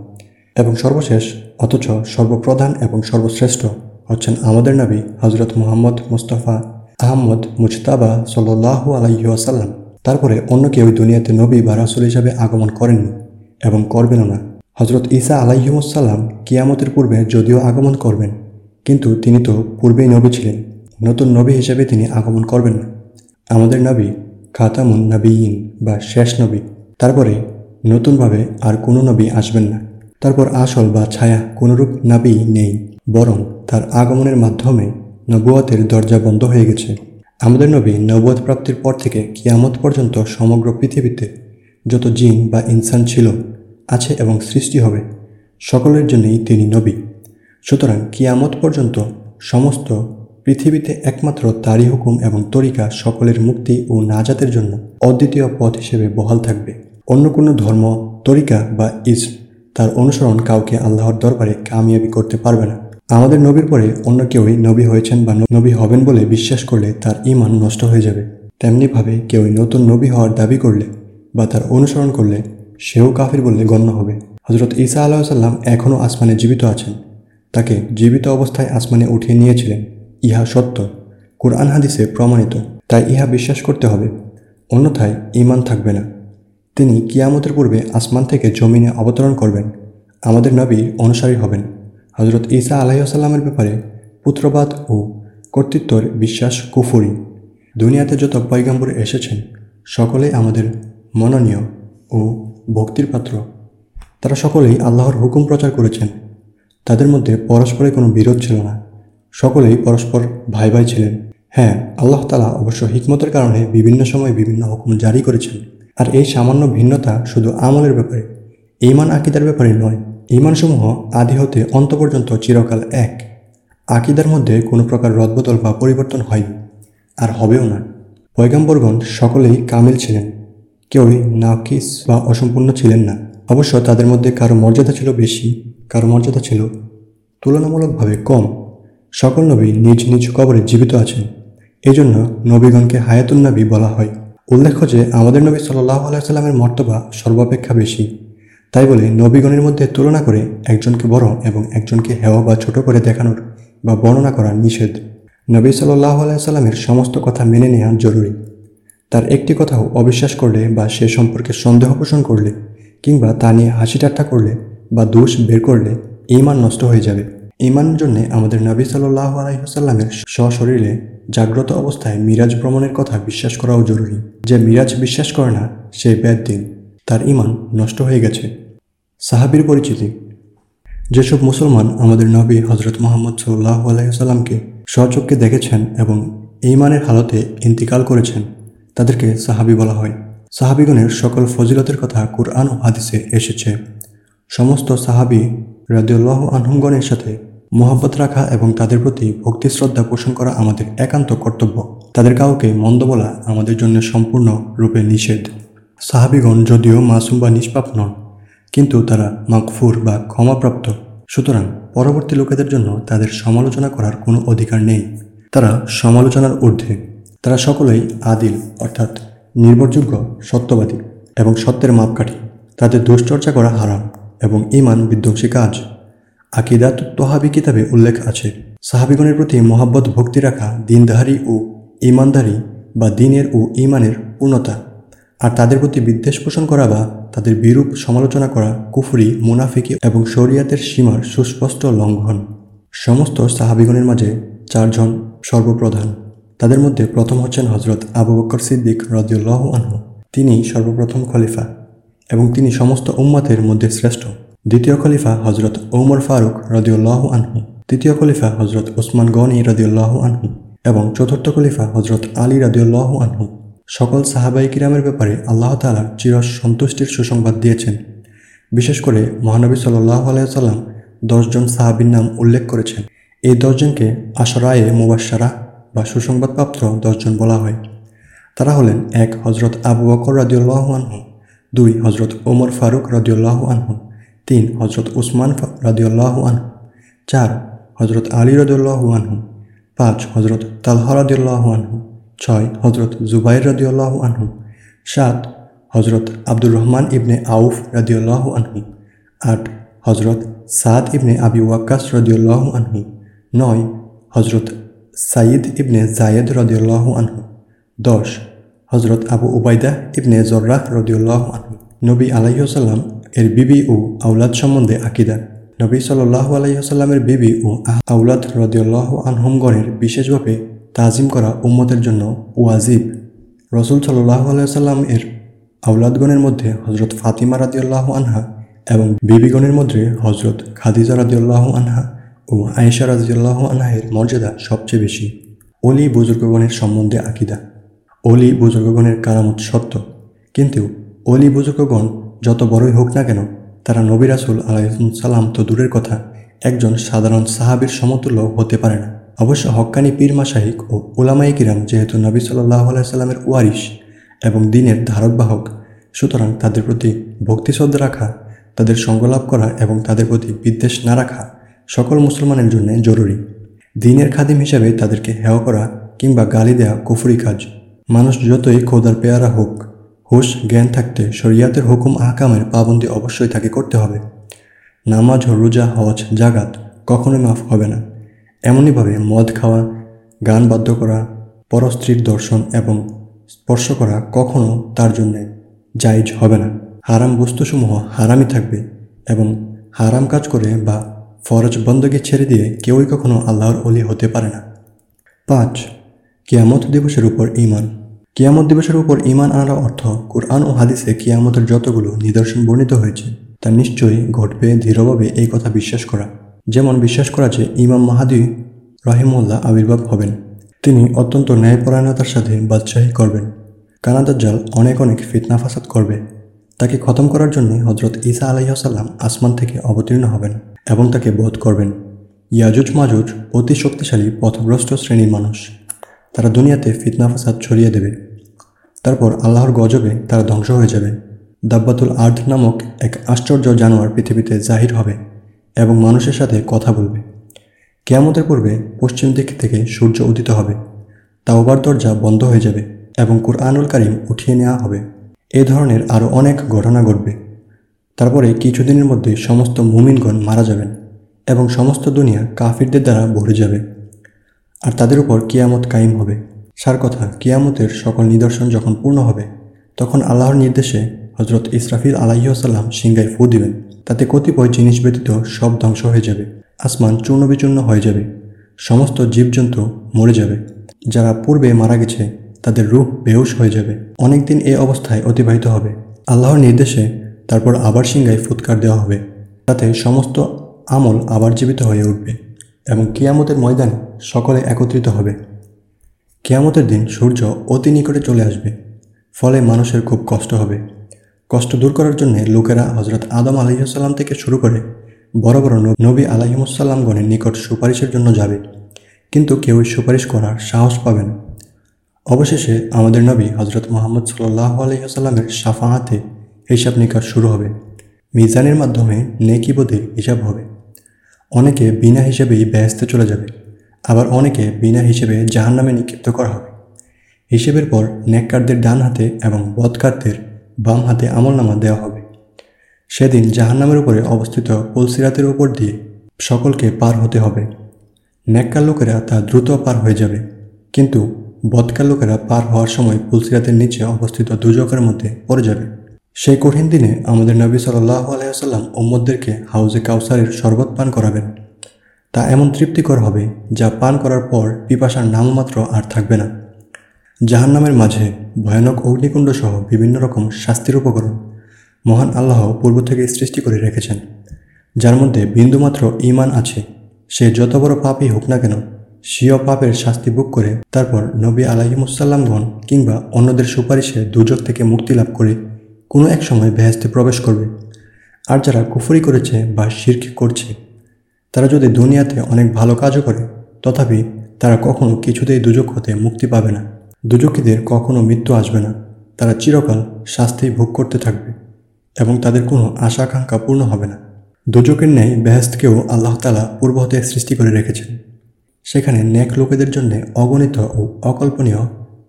এবং সর্বশেষ, অথচ সর্বপ্রধান এবং সর্বশ্রেষ্ঠ হচ্ছেন আমাদের নবী হজরত মুহাম্মদ মুস্তফা আহম্মদ মুজতাবা সাল্লাহ আলাইহাসাল্লাম তারপরে অন্য কেউ দুনিয়াতে নবী বা রাসুল হিসাবে আগমন করেননি এবং করবেনও না। হজরত ঈসা আলাইহিমুসাল্লাম কিয়ামতের পূর্বে যদিও আগমন করবেন কিন্তু তিনি তো পূর্বেই নবী ছিলেন। নতুন নবী হিসেবে তিনি আগমন করবেন না। আমাদের নবী খাতামুন নবীন বা শেষ নবী। তারপরে নতুনভাবে আর কোনো নবী আসবেন না। তারপর আসল বা ছায়া কোনরূপ নবী নেই, বরং তার আগমনের মাধ্যমে নবুয়াতের দরজা বন্ধ হয়ে গেছে। আমাদের নবী নবুয়াত প্রাপ্তির পর থেকে কিয়ামত পর্যন্ত সমগ্র পৃথিবীতে যত জিন বা ইনসান ছিল, আছে এবং সৃষ্টি হবে, সকলের জন্যই তিনি নবী। সুতরাং কিয়ামত পর্যন্ত সমস্ত পৃথিবীতে একমাত্র তারই হুকুম এবং তরিকা সকলের মুক্তি ও নাজাতের জন্য অদ্বিতীয় পথ হিসেবে বহাল থাকবে। অন্য কোনো ধর্ম, তরিকা বা ইস তার অনুসরণ কাউকে আল্লাহর দরবারে কামিয়াবি করতে পারবে না। আমাদের নবীর পরে অন্য কেউই নবী হয়েছেন বা নবী হবেন বলে বিশ্বাস করলে তার ইমান নষ্ট হয়ে যাবে। তেমনিভাবে কেউই নতুন নবী হওয়ার দাবি করলে বা তার অনুসরণ করলে সেও কাফির বলে গণ্য হবে। হজরত ঈসা আলাহিসাল্লাম এখনও আসমানে জীবিত আছেন। তাকে জীবিত অবস্থায় আসমানে উঠিয়ে নিয়েছিলেন। ইহা সত্য। কোরআন হাদিসে প্রমাণিত। তাই ইহা বিশ্বাস করতে হবে। অন্যথায় ইমান থাকবে না। তিনি কিয়ামতের পূর্বে আসমান থেকে জমিনে অবতরণ করবেন। আমাদের নবীর অনুসারী হবেন। হজরত ঈসা আলাইসাল্লামের ব্যাপারে পুত্রবাদ ও কর্তৃত্বর বিশ্বাস কুফুরি। দুনিয়াতে যত পৈগম্বর এসেছেন, সকলেই আমাদের মননীয় ও ভক্তির পাত্র। তারা সকলেই আল্লাহর হুকুম প্রচার করেছেন। তাদের মধ্যে পরস্পরে কোনো বিরোধ ছিল না। সকলেই পরস্পর ভাই ভাই ছিলেন। হ্যাঁ আল্লাহ তালা অবশ্য হিকমতের কারণে বিভিন্ন সময় বিভিন্ন হুকুম জারি করেছেন। আর এই সামান্য ভিন্নতা শুধু আমলের ব্যাপারে ইমান আকিদার ব্যাপারে নয় ইমানসমূহ আদি হতে অন্ত পর্যন্ত চিরকাল এক। আকিদার মধ্যে কোনো প্রকার রদবদল বা পরিবর্তন হয়নি, আর হবেও না। পয়গাম্বরগণ সকলেই কামিল ছিলেন, কেউই নাকিস বা অসম্পূর্ণ ছিলেন না। অবশ্য তাদের মধ্যে কারও মর্যাদা ছিল বেশি, কারও মর্যাদা ছিল তুলনামূলকভাবে কম। সকল নবী নিজ নিজ কবরে জীবিত আছেন। এই জন্য নবীগণকে হায়াতুন নবী বলা হয়। উল্লেখ্য যে, আমাদের নবী সাল্লাহ আলাইসাল্লামের মর্তবা সর্বাপেক্ষা বেশি। তাই বলে নবীগণের মধ্যে তুলনা করে একজনকে বড় এবং একজনকে হেওয়া বা ছোট করে দেখানোর বা বর্ণনা করা নিষেধ। নবী সাল্লাহ আলাইসাল্লামের সমস্ত কথা মেনে নেওয়া জরুরি। তার একটি কথাও অবিশ্বাস করলে বা সে সম্পর্কে সন্দেহ পোষণ করলে কিংবা তা নিয়ে হাসি ঠাট্টা করলে বা দোষ বের করলে ইমান নষ্ট হয়ে যাবে। ইমানের জন্য আমাদের নবী সাল্লাহ আলাইসাল্লামের সশরীরে জাগ্রত অবস্থায় মিরাজ ভ্রমণের কথা বিশ্বাস করাও জরুরি। যে মিরাজ বিশ্বাস করে না, সে ব্যাদ দিন। তার ইমান নষ্ট হয়ে গেছে। সাহাবির পরিচিতি। যেসব মুসলমান আমাদের নবী হজরত মোহাম্মদ সাল্লাহ আলাইসাল্লামকে স্বচক্ষে দেখেছেন এবং ইমানের হালতে ইন্তিকাল করেছেন, তাদেরকে সাহাবি বলা হয়। সাহাবিগণের সকল ফজিলতের কথা কুরআন ও হাদিসে এসেছে। সমস্ত সাহাবি রাদিউল্লাহ আনহুমগণের সাথে মোহাব্বত রাখা এবং তাদের প্রতি ভক্তি, শ্রদ্ধা পোষণ করা আমাদের একান্ত কর্তব্য। তাদের কাউকে মন্দ বলা আমাদের জন্য সম্পূর্ণ রূপে নিষেধ। সাহাবিগণ যদিও মাসুম বা নিষ্পাপ নন, কিন্তু তারা মাকফুর বা ক্ষমাপ্রাপ্ত। সুতরাং পরবর্তী লোকেদের জন্য তাদের সমালোচনা করার কোনো অধিকার নেই। তারা সমালোচনার ঊর্ধ্বে। তারা সকলেই আদিল, অর্থাৎ নির্ভরযোগ্য, সত্যবাদী এবং সত্যের মাপকাঠি। তাদের দুশ্চর্চা করা হারাম এবং ইমান বিধ্বংসী কাজ। আকিদাত তোহাবি কিতাবে উল্লেখ আছে, সাহাবিগণের প্রতি মহাব্বত ভক্তি রাখা দিনধারী ও ইমানদারি বা দিনের ও ইমানের পূর্ণতা। আর তাদের প্রতি বিদ্বেষ পোষণ করা বা তাদের বিরূপ সমালোচনা করা কুফরি, মুনাফিকি এবং শরিয়াতের সীমার সুস্পষ্ট লঙ্ঘন। সমস্ত সাহাবিগণের মাঝে চারজন সর্বপ্রধান। তাদের মধ্যে প্রথম হচ্ছেন হজরত আবু বকর সিদ্দিক রদিউল্লাহ আনহু। তিনি সর্বপ্রথম খলিফা এবং তিনি সমস্ত উম্মাতের মধ্যে শ্রেষ্ঠ। দ্বিতীয় খলিফা হজরত ওমর ফারুক রদিউল্লাহ আনহু। তৃতীয় খলিফা হজরত ওসমান গনি রদিউল্লাহ আনহু এবং চতুর্থ খলিফা হজরত আলী রদিউল্লাহ আনহু। সকল সাহাবাই কিরামের ব্যাপারে আল্লাহ তালার চির সন্তুষ্টির সুসংবাদ দিয়েছেন। বিশেষ করে মহানবী সাল্লাহ আলাইসাল্লাম দশজন সাহাবির নাম উল্লেখ করেছেন। এই দশজনকে আশরায়ে মুবাসারা বা সুসংবাদপ্রাপ্ত দশজন বলা হয়। তারা হলেন এক হজরত আবু বকর রাদিউল্লাহ আনহু, দুই হজরত ওমর ফারুক রাদিউল্লাহ আনহু, তিন হজরত উসমান রাদিউল্লাহ আনহু, চার হজরত আলী রদুল্লাহ আনহু, পাঁচ হজরত তালহা রাদিউল্লাহ আনহু, ছয় হজরত জুবাইর রাদিউল্লাহ আনহু, সাত হজরত আব্দুর রহমান ইবনে আউফ রাদিউল্লাহ আনহু, আট হজরত সাদ ইবনে আবি ওয়াক্কাস রদিউল্লাহ আনহু, নয় হজরত সাইদ ইবনে জায়েদ রদিউল্লাহ আনহু দশ হজরত আবু উবাইদা ইবনে জর্রাহ রদিউল্লাহ আনহু নবী আলাইসাল্লাম এর বিবি ও আউলাদ সম্বন্ধে আকিদা। নবী সাল্লাহ আলাইসাল্লামের বিবি ও আউলাদ রদিউল্লাহ আনহুমগণের বিশেষভাবে তাজিম করা উম্মতের জন্য ওয়াজিব। রসুল সাল্লাহ আলাইসাল্লাম এর আউলাদগণের মধ্যে হজরত ফাতিমা রাদিউল্লাহ আনহা এবং বিবিগণের মধ্যে হজরত খাদিজা রাদিউল্লাহ আনহা ও আয়েশা রাজিউল্লাহ আনহায়ের মর্যাদা সবচেয়ে বেশি। অলি বুজুর্গগণের সম্বন্ধে আকিদা। অলি বুজুর্গগণের কারামত সত্য। কিন্তু অলি বুজুর্গগণ যত বড়ই হোক না কেন, তারা নবী রাসুল আলাইসাল্লাম তো দূরের কথা, একজন সাধারণ সাহাবির সমতুল্য হতে পারে না। অবশ্য হক্কানি পীর মাসাহিক ও ওলামাই কিরাম যেহেতু নবী সাল্লাহ আলাইসাল্লামের ওয়ারিশ এবং দিনের ধারক বাহক সুতরাং তাদের প্রতি ভক্তিশ্রদ্ধা রাখা, তাদের সঙ্গলাভ করা এবং তাদের প্রতি বিদ্বেষ না রাখা সকল মুসলমানের জন্য জরুরি। দিনের খাদিম হিসাবে তাদেরকে হেয় করা কিংবা গালি দেওয়া কুফুরি কাজ। মানুষ যতই খোদার পেয়ারা হোক, হুশ, জ্ঞান থাকতে শরিয়াতের হুকুম আহকামের পাবন্দি অবশ্যই তাকে করতে হবে। নামাজ, রোজা, হজ জাগাত কখনোই মাফ হবে না। এমনইভাবে মদ খাওয়া, গান বাদ্য করা, পরস্ত্রীর দর্শন এবং স্পর্শ করা কখনো তার জন্যে জায়জ হবে না। হারাম বস্তুসমূহ হারামই থাকবে এবং হারাম কাজ করে বা ফরজ বন্দকে ছেড়ে দিয়ে কেউই কখনো আল্লাহর অলি হতে পারে না। পাঁচ, কিয়ামত দিবসের উপর ইমান কিয়ামত দিবসের উপর ইমান আনার অর্থ কোরআন ও হাদিসে কিয়ামতের যতগুলো নিদর্শন বর্ণিত হয়েছে, তা নিশ্চয়ই ঘটবে দৃঢ়ভাবে এই কথা বিশ্বাস করা। যেমন বিশ্বাস করা যে ইমাম মাহাদি রাহিমুল্লাহ আবির্ভাব হবেন, তিনি অত্যন্ত ন্যায়পরায়ণতার সাথে বাদশাহী করবেন। কানাদার জাল অনেক অনেক ফিতনা ফাসাদ করবে। তাকে খতম করার জন্য হজরত ঈসা আলাইসাল্লাম আসমান থেকে অবতীর্ণ হবেন এবং তাকে বোধ করবেন। ইয়াজুজ মাজুজ অতি শক্তিশালী, পথভ্রষ্ট শ্রেণির মানুষ। তারা দুনিয়াতে ফিতনা, ফাসাদ ছড়িয়ে দেবে। তারপর আল্লাহর গজবে তারা ধ্বংস হয়ে যাবে। দাব্বাতুল আর্ধ নামক এক আশ্চর্য জানোয়ার পৃথিবীতে জাহির হবে এবং মানুষের সাথে কথা বলবে। কেয়ামতের পূর্বে পশ্চিম দিক থেকে সূর্য উদিত হবে। তাওবার দরজা বন্ধ হয়ে যাবে এবং কুরআনুল কারিম উঠিয়ে নেওয়া হবে। এ ধরনের আরও অনেক ঘটনা ঘটবে। তারপরে কিছুদিনের মধ্যে সমস্ত মুমিনগণ মারা যাবেন এবং সমস্ত দুনিয়া কাফিরদের দ্বারা ভরে যাবে। আর তাদের উপর কিয়ামত কায়েম হবে। সার কথা, কিয়ামতের সকল নিদর্শন যখন পূর্ণ হবে, তখন আল্লাহর নির্দেশে হজরত ইসরাফিল আলাইসাল্লাম সিংগায় ফু দিবেন। তাতে কতিপয় জিনিস ব্যতীত সব ধ্বংস হয়ে যাবে, আসমান চূর্ণ বিচূর্ণ হয়ে যাবে, সমস্ত জীবজন্তু মরে যাবে। যারা পূর্বে মারা গেছে তাদের রূহ বেহুশ হয়ে যাবে। অনেকদিন এই অবস্থায় অতিবাহিত হবে। আল্লাহর নির্দেশে তারপর আবার সিংগায় ফুৎকার দেওয়া হবে। তাতে সমস্ত আমল আবার জীবিত হয়ে উঠবে এবং কিয়ামতের ময়দানে সকলে একত্রিত হবে। কিয়ামতের দিন সূর্য অতি নিকটে চলে আসবে। ফলে মানুষের খুব কষ্ট হবে। কষ্ট দূর করার জন্য লোকেরা হজরত আদম আলাইসাল্লাম থেকে শুরু করে বড় বড় নবী আলাহিমুসাল্লামগণের নিকট সুপারিশের জন্য যাবে। কিন্তু কেউই সুপারিশ করার সাহস পাবে না। অবশেষে আমাদের নবী হজরত মোহাম্মদ সাল্লাহ আলহিহাস্লামের সাফাহাতে হিসাব নিকাশ শুরু হবে। মিজানের মাধ্যমে নেকিবোধে হিসাব হবে। অনেকে বিনা হিসেবেই ব্যস্তে চলে যাবে। আবার অনেকে বিনা হিসেবে জাহান নামে নিক্ষিপ্ত করা হবে। হিসেবের পর নেককারদের ডান হাতে এবং বদকারদের বাম হাতে আমলনামা দেওয়া হবে। সেদিন জাহান্নামের উপরে অবস্থিত পুলসিরাতের উপর দিয়ে সকলকে পার হতে হবে। নেককার লোকেরা তা দ্রুত পার হয়ে যাবে। কিন্তু বদকার লোকেরা পার হওয়ার সময় পুলসিরাতের নিচে অবস্থিত দুজকের মধ্যে পড়ে যাবে। সেই কঠিন দিনে আমাদের নবী সাল্লাহ আলাইসাল্লাম ওম্মদদেরকে হাউজে কাউসারের শরবত পান করাবেন। তা এমন তৃপ্তিকর হবে যা পান করার পর পিপাসার নামমাত্র আর থাকবে না। জাহান্নামের মাঝে ভয়ানক অগ্নিকুণ্ড সহ বিভিন্ন রকম শাস্তির উপকরণ মহান আল্লাহ পূর্ব থেকে সৃষ্টি করে রেখেছেন। যার মধ্যে বিন্দুমাত্র ইমান আছে, সে যত বড় পাপই হোক না কেন স্বীয় পাপের শাস্তি ভোগ করে তারপর নবী আলাহিমুসাল্লামগণ কিংবা অন্যদের সুপারিশে দুজক থেকে মুক্তি লাভ করে কোনো এক সময় বেহেস্তে প্রবেশ করবে। আর যারা কুফরি করেছে বা শির্ক করছে, তারা যদি দুনিয়াতে অনেক ভালো কাজও করে, তথাপি তারা কখনো কিছুতেই দুজক হতে মুক্তি পাবে না। দুজকীদের কখনো মৃত্যু আসবে না। তারা চিরকাল শাস্তি ভোগ করতে থাকবে এবং তাদের কোনো আশা আকাঙ্ক্ষা পূর্ণ হবে না। দুজকের ন্যায় বেহেস্তকেও আল্লাহ তালা পূর্ব হতে সৃষ্টি করে রেখেছেন। সেখানে ন্যাক লোকেদের জন্য অগণিত ও অকল্পনীয়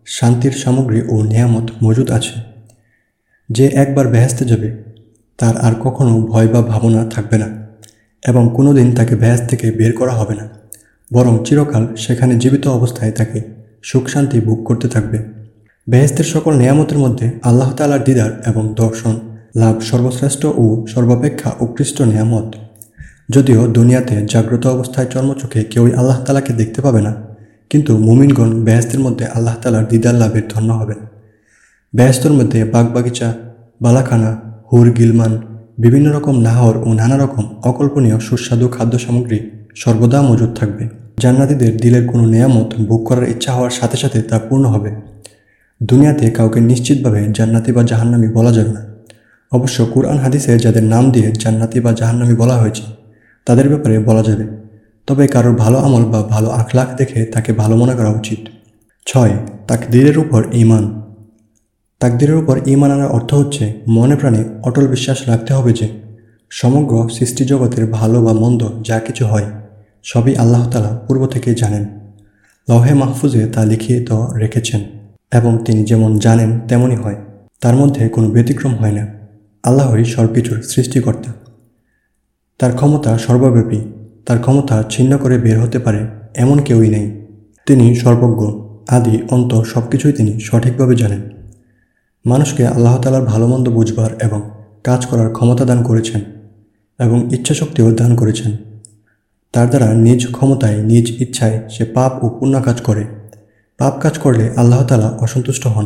শান্তির সামগ্রী ও নিয়ামত মজুদ আছে। যে একবার বেহেস্তে যাবে, তার আর কখনো ভয় বা ভাবনা থাকবে না এবং কোনো দিন তাকে ব্যাস থেকে বের করা হবে না। বরং চিরকাল সেখানে জীবিত অবস্থায় তাকে সুখ শান্তি ভোগ করতে থাকবে। বেহেস্তের সকল নিয়ামতের মধ্যে আল্লাহ তালার দিদার এবং দর্শন, লাভ সর্বশ্রেষ্ঠ ও সর্বাপেক্ষা উৎকৃষ্ট নিয়ামত। যদিও দুনিয়াতে জাগ্রত অবস্থায় চর্মচোখে কেউই আল্লাহ তালাকে দেখতে পাবে না, কিন্তু মুমিনগণ বেহেস্তের মধ্যে আল্লাহ তালার দিদার লাভের ধন্য হবেন। বেহেস্তর মধ্যে বাগবাগিচা, বালাখানা, হুর, গিলমান, বিভিন্ন রকম নাহর ও নানা রকম অকল্পনীয় সুস্বাদু খাদ্য সামগ্রী সর্বদা মজুদ থাকবে। জান্নাতিদের দিলের কোনো নেয়ামত ভোগ করার ইচ্ছা হওয়ার সাথে সাথে তা পূর্ণ হবে। দুনিয়াতে কাউকে নিশ্চিতভাবে জান্নাতি বা জাহান্নামি বলা যাবে না। অবশ্য কুরআন হাদিসে যাদের নাম দিয়ে জান্নাতি বা জাহান্নামি বলা হয়েছে তাদের ব্যাপারে বলা যাবে। তবে কারোর ভালো আমল বা ভালো আখলাখ দেখে তাকে ভালো মনে করা উচিত। ছয়, তাকদিরের উপর ইমান তাকদিরের উপর ইমান আনার অর্থ হচ্ছে মনে প্রাণে অটল বিশ্বাস রাখতে হবে যে, সমগ্র সৃষ্টি জগতের ভালো বা মন্দ যা কিছু হয়, সবই আল্লাহ তালা পূর্ব থেকে জানেন। লহে মাহফুজে তা লিখিয়ে তো রেখেছেন এবং তিনি যেমন জানেন তেমনই হয়। তার মধ্যে কোনো ব্যতিক্রম হয় না। আল্লাহই সবকিছুর সৃষ্টিকর্তা। তার ক্ষমতা সর্বব্যাপী, তার ক্ষমতা ছিন্ন করে বের হতে পারে এমন কেউই নেই। তিনি সর্বজ্ঞ, আদি, অন্ত সব কিছুই তিনি সঠিকভাবে জানেন। মানুষকে আল্লাহ তালার ভালো মন্দ বুঝবার এবং কাজ করার ক্ষমতা দান করেছেন এবং ইচ্ছাশক্তিও দান করেছেন। তার দ্বারা নিজ ক্ষমতায়, নিজ ইচ্ছায় সে পাপ ও পুণ্য কাজ করে। পাপ কাজ করলে আল্লাহ তালা অসন্তুষ্ট হন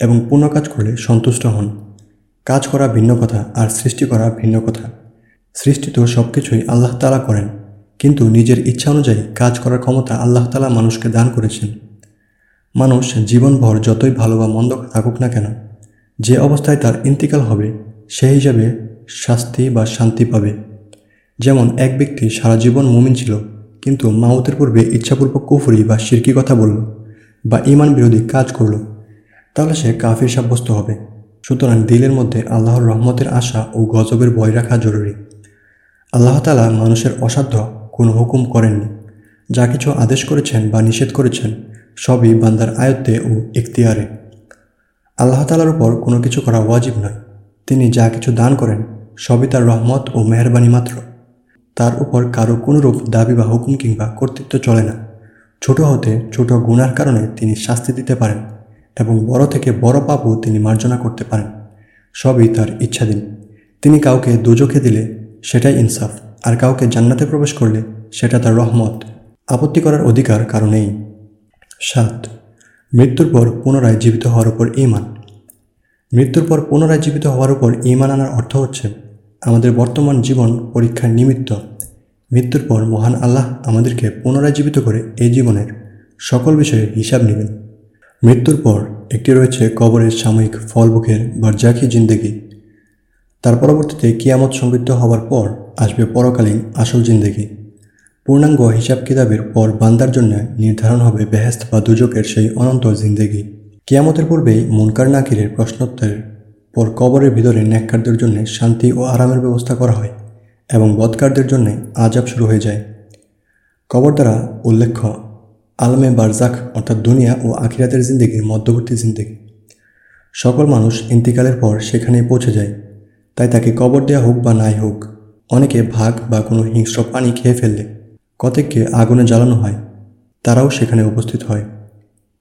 এবং পুণ্য কাজ করলে সন্তুষ্ট হন। কাজ করা ভিন্ন কথা, আর সৃষ্টি করা ভিন্ন কথা। সৃষ্টি তো সব কিছুই আল্লাহ তালা করেন। কিন্তু নিজের ইচ্ছা অনুযায়ী কাজ করার ক্ষমতা আল্লাহ তালা মানুষকে দান করেছেন। মানুষ জীবনভর যতই ভালো বা মন্দ থাকুক না কেন, যে অবস্থায় তার ইন্তিকাল হবে সেই হিসাবে শাস্তি বা শান্তি পাবে। যেমন এক ব্যক্তি সারা জীবন মুমিন ছিল, কিন্তু মাউতের পূর্বে ইচ্ছাপূর্বক কুফুরি বা শিরকি কথা বলল বা ইমান বিরোধী কাজ করল, তাহলে সে কাফির সাব্যস্ত হবে। সুতরাং দিলের মধ্যে আল্লাহর রহমতের আশা ও গজবের ভয় রাখা জরুরি। আল্লাহ তালা মানুষের অসাধ্য কোনো হুকুম করেননি। যা কিছু আদেশ করেছেন বা নিষেধ করেছেন, সবই বান্দার আয়ত্তে ও ইখতিয়ারে আল্লাহ তালার উপর কোনো কিছু করা ওয়াজিব নয়। তিনি যা কিছু দান করেন, সবই তার রহমত ও মেহরবানি মাত্র। তার উপর কারও কোনোরূপ দাবি বা হুকুম কিংবা কর্তৃত্ব চলে না। ছোট হতে ছোট গুণার কারণে তিনি শাস্তি দিতে পারেন এবং বড় থেকে বড় পাপও তিনি মার্জনা করতে পারেন। সবই তার ইচ্ছাধীন। তিনি কাউকে দুজখে দিলে সেটাই ইনসাফ। আর কাউকে জান্নাতে প্রবেশ করলে সেটা তার রহমত। আপত্তি করার অধিকার কারণেই সাত, মৃত্যুর পর পুনরায় জীবিত হওয়ার উপর ইমান মৃত্যুর পর পুনরায় জীবিত হওয়ার উপর ইমান আনার অর্থ হচ্ছে, আমাদের বর্তমান জীবন পরীক্ষার নিমিত্ত। মৃত্যুর পর মহান আল্লাহ আমাদেরকে পুনরায় জীবিত করে এই জীবনের সকল বিষয়ে হিসাব নেবেন। মৃত্যুর পর একটি রয়েছে কবরের সাময়িক ফলবুকের বারজাকি জিন্দেগি। তার পরবর্তীতে কিয়ামত সমৃদ্ধ হওয়ার পর আসবে পরকালীন আসল জিন্দেগি। পূর্ণাঙ্গ হিসাব কিতাবের পর বান্দার জন্য নির্ধারণ হবে বেহেস্ত বা দুজকের সেই অনন্ত জিন্দেগি। কিয়ামতের পূর্বেই মুনকার নাকিরের প্রশ্নোত্তরের পর কবরের ভিতরে ন্যাক্কারদের জন্য শান্তি ও আরামের ব্যবস্থা করা হয় এবং বৎকারদের জন্য আজাব শুরু হয়ে যায়। কবর দ্বারা উল্লেখ্য, আলমে বারজাক অর্থাৎ দুনিয়া ও আখিরাতের জিন্দেগির মধ্যবর্তী জিন্দেগি। সকল মানুষ ইন্তিকালের পর সেখানেই পৌঁছে যায়। তাই তাকে কবর দেওয়া হোক বা নাই হোক, অনেকে ভাগ বা কোনো হিংস্র পানি খেয়ে ফেললে কতককে আগুনে জ্বালানো হয়, তারাও সেখানে উপস্থিত হয়।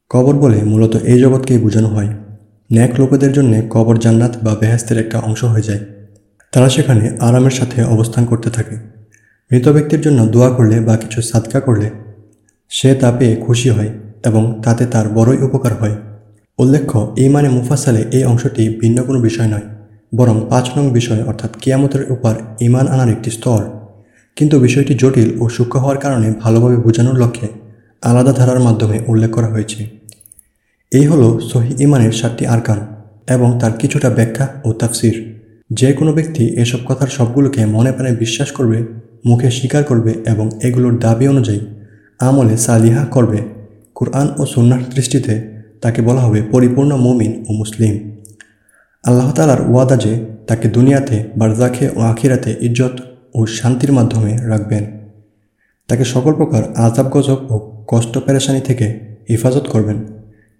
কবর বলে মূলত এই জগৎকেই বোঝানো হয়। ন্যাক লোকেদের জন্য কবর জান্নাত বা বেহেস্তের একটা অংশ হয়ে যায়। তারা সেখানে আরামের সাথে অবস্থান করতে থাকে। মৃত ব্যক্তির জন্য দোয়া করলে বা কিছু সাদকা করলে সে তা পেয়ে খুশি হয় এবং তাতে তার বড়ই উপকার হয়। উল্লেখ্য, এই মানে মুফাসালে এই অংশটি ভিন্ন কোনো বিষয় নয়। বরং পাঁচ নং বিষয় অর্থাৎ কিয়ামতের উপর ইমান আনার একটি স্তর। কিন্তু বিষয়টি জটিল ও সূক্ষ্ম হওয়ার কারণে ভালোভাবে বোঝানোর লক্ষ্যে আলাদা ধারার মাধ্যমে উল্লেখ করা হয়েছে। এই হলো সহি ইমানের সাতটি আরকান এবং তার কিছুটা ব্যাখ্যা ও তাফসির। যে কোনো ব্যক্তি এসব কথার সবগুলোকে মনে প্রাণে বিশ্বাস করবে, মুখে স্বীকার করবে এবং এগুলোর দাবি অনুযায়ী আমলে সালিহা করবে। কোরআন ও সুন্নার দৃষ্টিতে তাকে বলা হবে পরিপূর্ণ মুমিন ও মুসলিম। আল্লাহ তালার ওয়াদা যে তাকে দুনিয়াতে বারজাখে ও আখিরাতে ইজ্জত ও শান্তির মাধ্যমে রাখবেন। তাকে সকল প্রকার আজাব গজব ও কষ্ট পেরেশানি থেকে হেফাজত করবেন।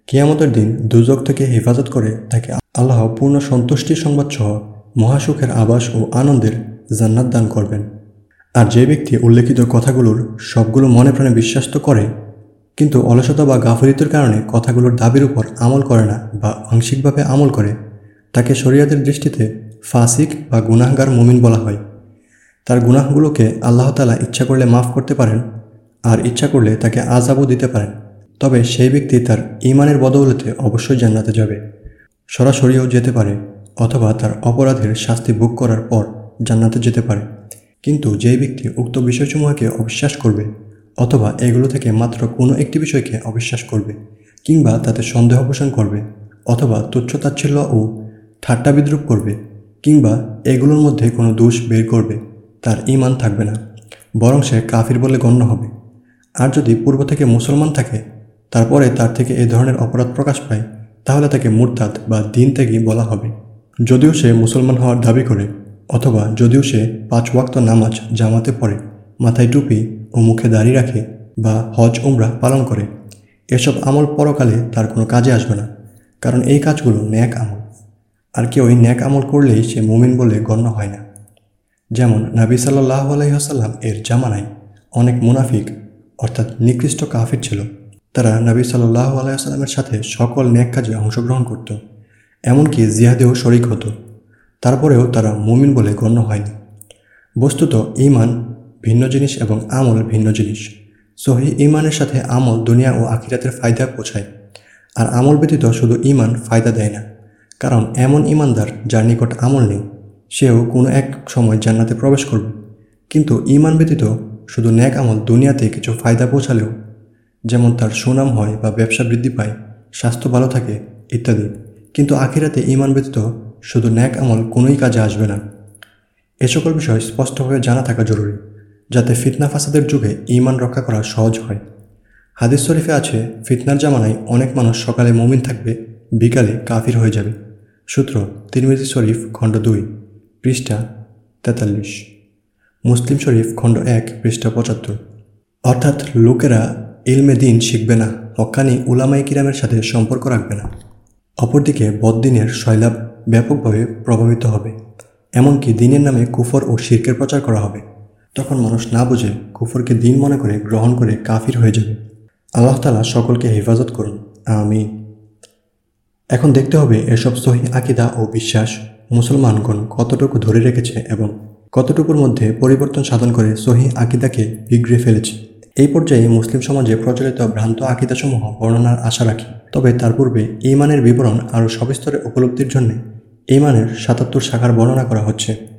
কিয়ামতের দিন দুর্যোগ থেকে হেফাজত করে তাকে আল্লাহ পূর্ণ সন্তুষ্টির সংবাদ সহ মহাসুখের আবাস ও আনন্দের জান্নাত দান করবেন। আর যে ব্যক্তি উল্লেখিত কথাগুলোর সবগুলো মনে প্রাণে বিশ্বাস তো করে, কিন্তু অলসতা বা গাফরিতের কারণে কথাগুলোর দাবির উপর আমল করে না বা আংশিকভাবে আমল করে তাকে শরিয়াদের দৃষ্টিতে ফাসিক বা গুনাহগার মুমিন বলা হয়। তার গুনাহগুলোকে আল্লাহ তালা ইচ্ছা করলে মাফ করতে পারেন আর ইচ্ছা করলে তাকে আজাবও দিতে পারেন। তবে সেই ব্যক্তি তার ইমানের বদৌলতে অবশ্যই জান্নাতে যাবে। সরাসরিও যেতে পারে অথবা তার অপরাধের শাস্তি ভোগ করার পর জান্নাতে যেতে পারে। কিন্তু যেই ব্যক্তি উক্ত বিষয়সমূহকে অবিশ্বাস করবে অথবা এগুলো থেকে মাত্র কোনো একটি বিষয়কে অবিশ্বাস করবে কিংবা তাতে সন্দেহ পোষণ করবে অথবা তুচ্ছতাচ্ছিল্য ও ঠাট্টা বিদ্রুপ করবে কিংবা এগুলোর মধ্যে কোনো দোষ বের করবে, তার ইমান থাকবে না। বরং সে কাফির বলে গণ্য হবে। আর যদি পূর্ব থেকে মুসলমান থাকে, তারপরে তার থেকে এ ধরনের অপরাধ প্রকাশ পায়, তাহলে তাকে মুরতাদ বা দিন ত্যাগী বলা হবে। যদিও সে মুসলমান হওয়ার দাবি করে, অথবা যদিও সে পাঁচ ওয়াক্ত নামাজ জামাতে পড়ে, মাথায় টুপি ও মুখে দাড়ি রাখে বা হজ উমরা পালন করে, এসব আমল পরকালে তার কোনো কাজে আসবে না, কারণ এই কাজগুলো ন্যাক আমল। আর কেউ ওই ন্যাক আমল করলেই সে মুমিন বলে গণ্য হয় না। যেমন নাবি সাল্লাহ আলাইসাল্লাম এর জামানায় অনেক মুনাফিক, অর্থাৎ নিকৃষ্ট কাফির ছিল। তারা নবী সাল্লাহ আলাইসাল্লামের সাথে সকল ন্যাক কাজে অংশগ্রহণ করত, এমনকি জিহাদেও শরিক হতো। তারপরেও তারা মুমিন বলে গণ্য হয়নি। বস্তুত ইমান ভিন্ন জিনিস এবং আমল ভিন্ন জিনিস। সহি ইমানের সাথে আমল দুনিয়া ও আখিরাতের ফায়দা পৌঁছায়, আর আমল ব্যতীত শুধু ইমান ফায়দা দেয় না। কারণ এমন ইমানদার যার নিকট আমল নেই, সেও কোনো এক সময় জান্নাতে প্রবেশ করবে। কিন্তু ইমান ব্যতীত শুধু ন্যাক আমল দুনিয়াতে কিছু ফায়দা পৌঁছালেও, যেমন তার সুনাম হয় বা ব্যবসা বৃদ্ধি পায়, স্বাস্থ্য ভালো থাকে, ইত্যাদি। কিন্তু আখিরাতে ইমান ব্যতীত শুধু ন্যাক আমল কোনোই কাজে আসবে না। এ সকল বিষয় স্পষ্টভাবে জানা থাকা জরুরি, যাতে ফিতনা ফাসাদের যুগে ইমান রক্ষা করা সহজ হয়। হাদিস শরীফে আছে, ফিতনার জামানায় অনেক মানুষ সকালে মমিন থাকবে, বিকালে কাফির হয়ে যাবে। সূত্র তিরমিজি শরীফ খণ্ড দুই, পৃষ্ঠা তেতাল্লিশ। মুসলিম শরীফ খণ্ড এক, পৃষ্ঠা পঁচাত্তর। অর্থাৎ লোকেরা ইলমে দিন শিখবে না হক্কানি উলামাই কিরামের সাথে সম্পর্ক রাখবে না। অপরদিকে বদ্দিনের শৈলাভ ব্যাপকভাবে প্রভাবিত হবে, এমনকি দিনের নামে কুফর ও শির্কের প্রচার করা হবে। তখন মানুষ না বুঝে কুফরকে দিন মনে করে গ্রহণ করে কাফির হয়ে যাবে। আল্লাহ তালা সকলকে হেফাজত করুন আমি এখন দেখতে হবে এসব সহি আকিদা ও বিশ্বাস মুসলমানগণ কতটুকু ধরে রেখেছে এবং কতটুকুর মধ্যে পরিবর্তন সাধন করে সহি আকিদাকে বিগড়ে ফেলেছে। এই পর্যায়ে মুসলিম সমাজে প্রচলিত ভ্রান্ত আকিদাসমূহ বর্ণনার আশা রাখি। তবে তার পূর্বে ইমানের বিবরণ আরও সবিস্তরে উপলব্ধির জন্য ইমানের সাতাত্তর শাখার বর্ণনা করা হচ্ছে।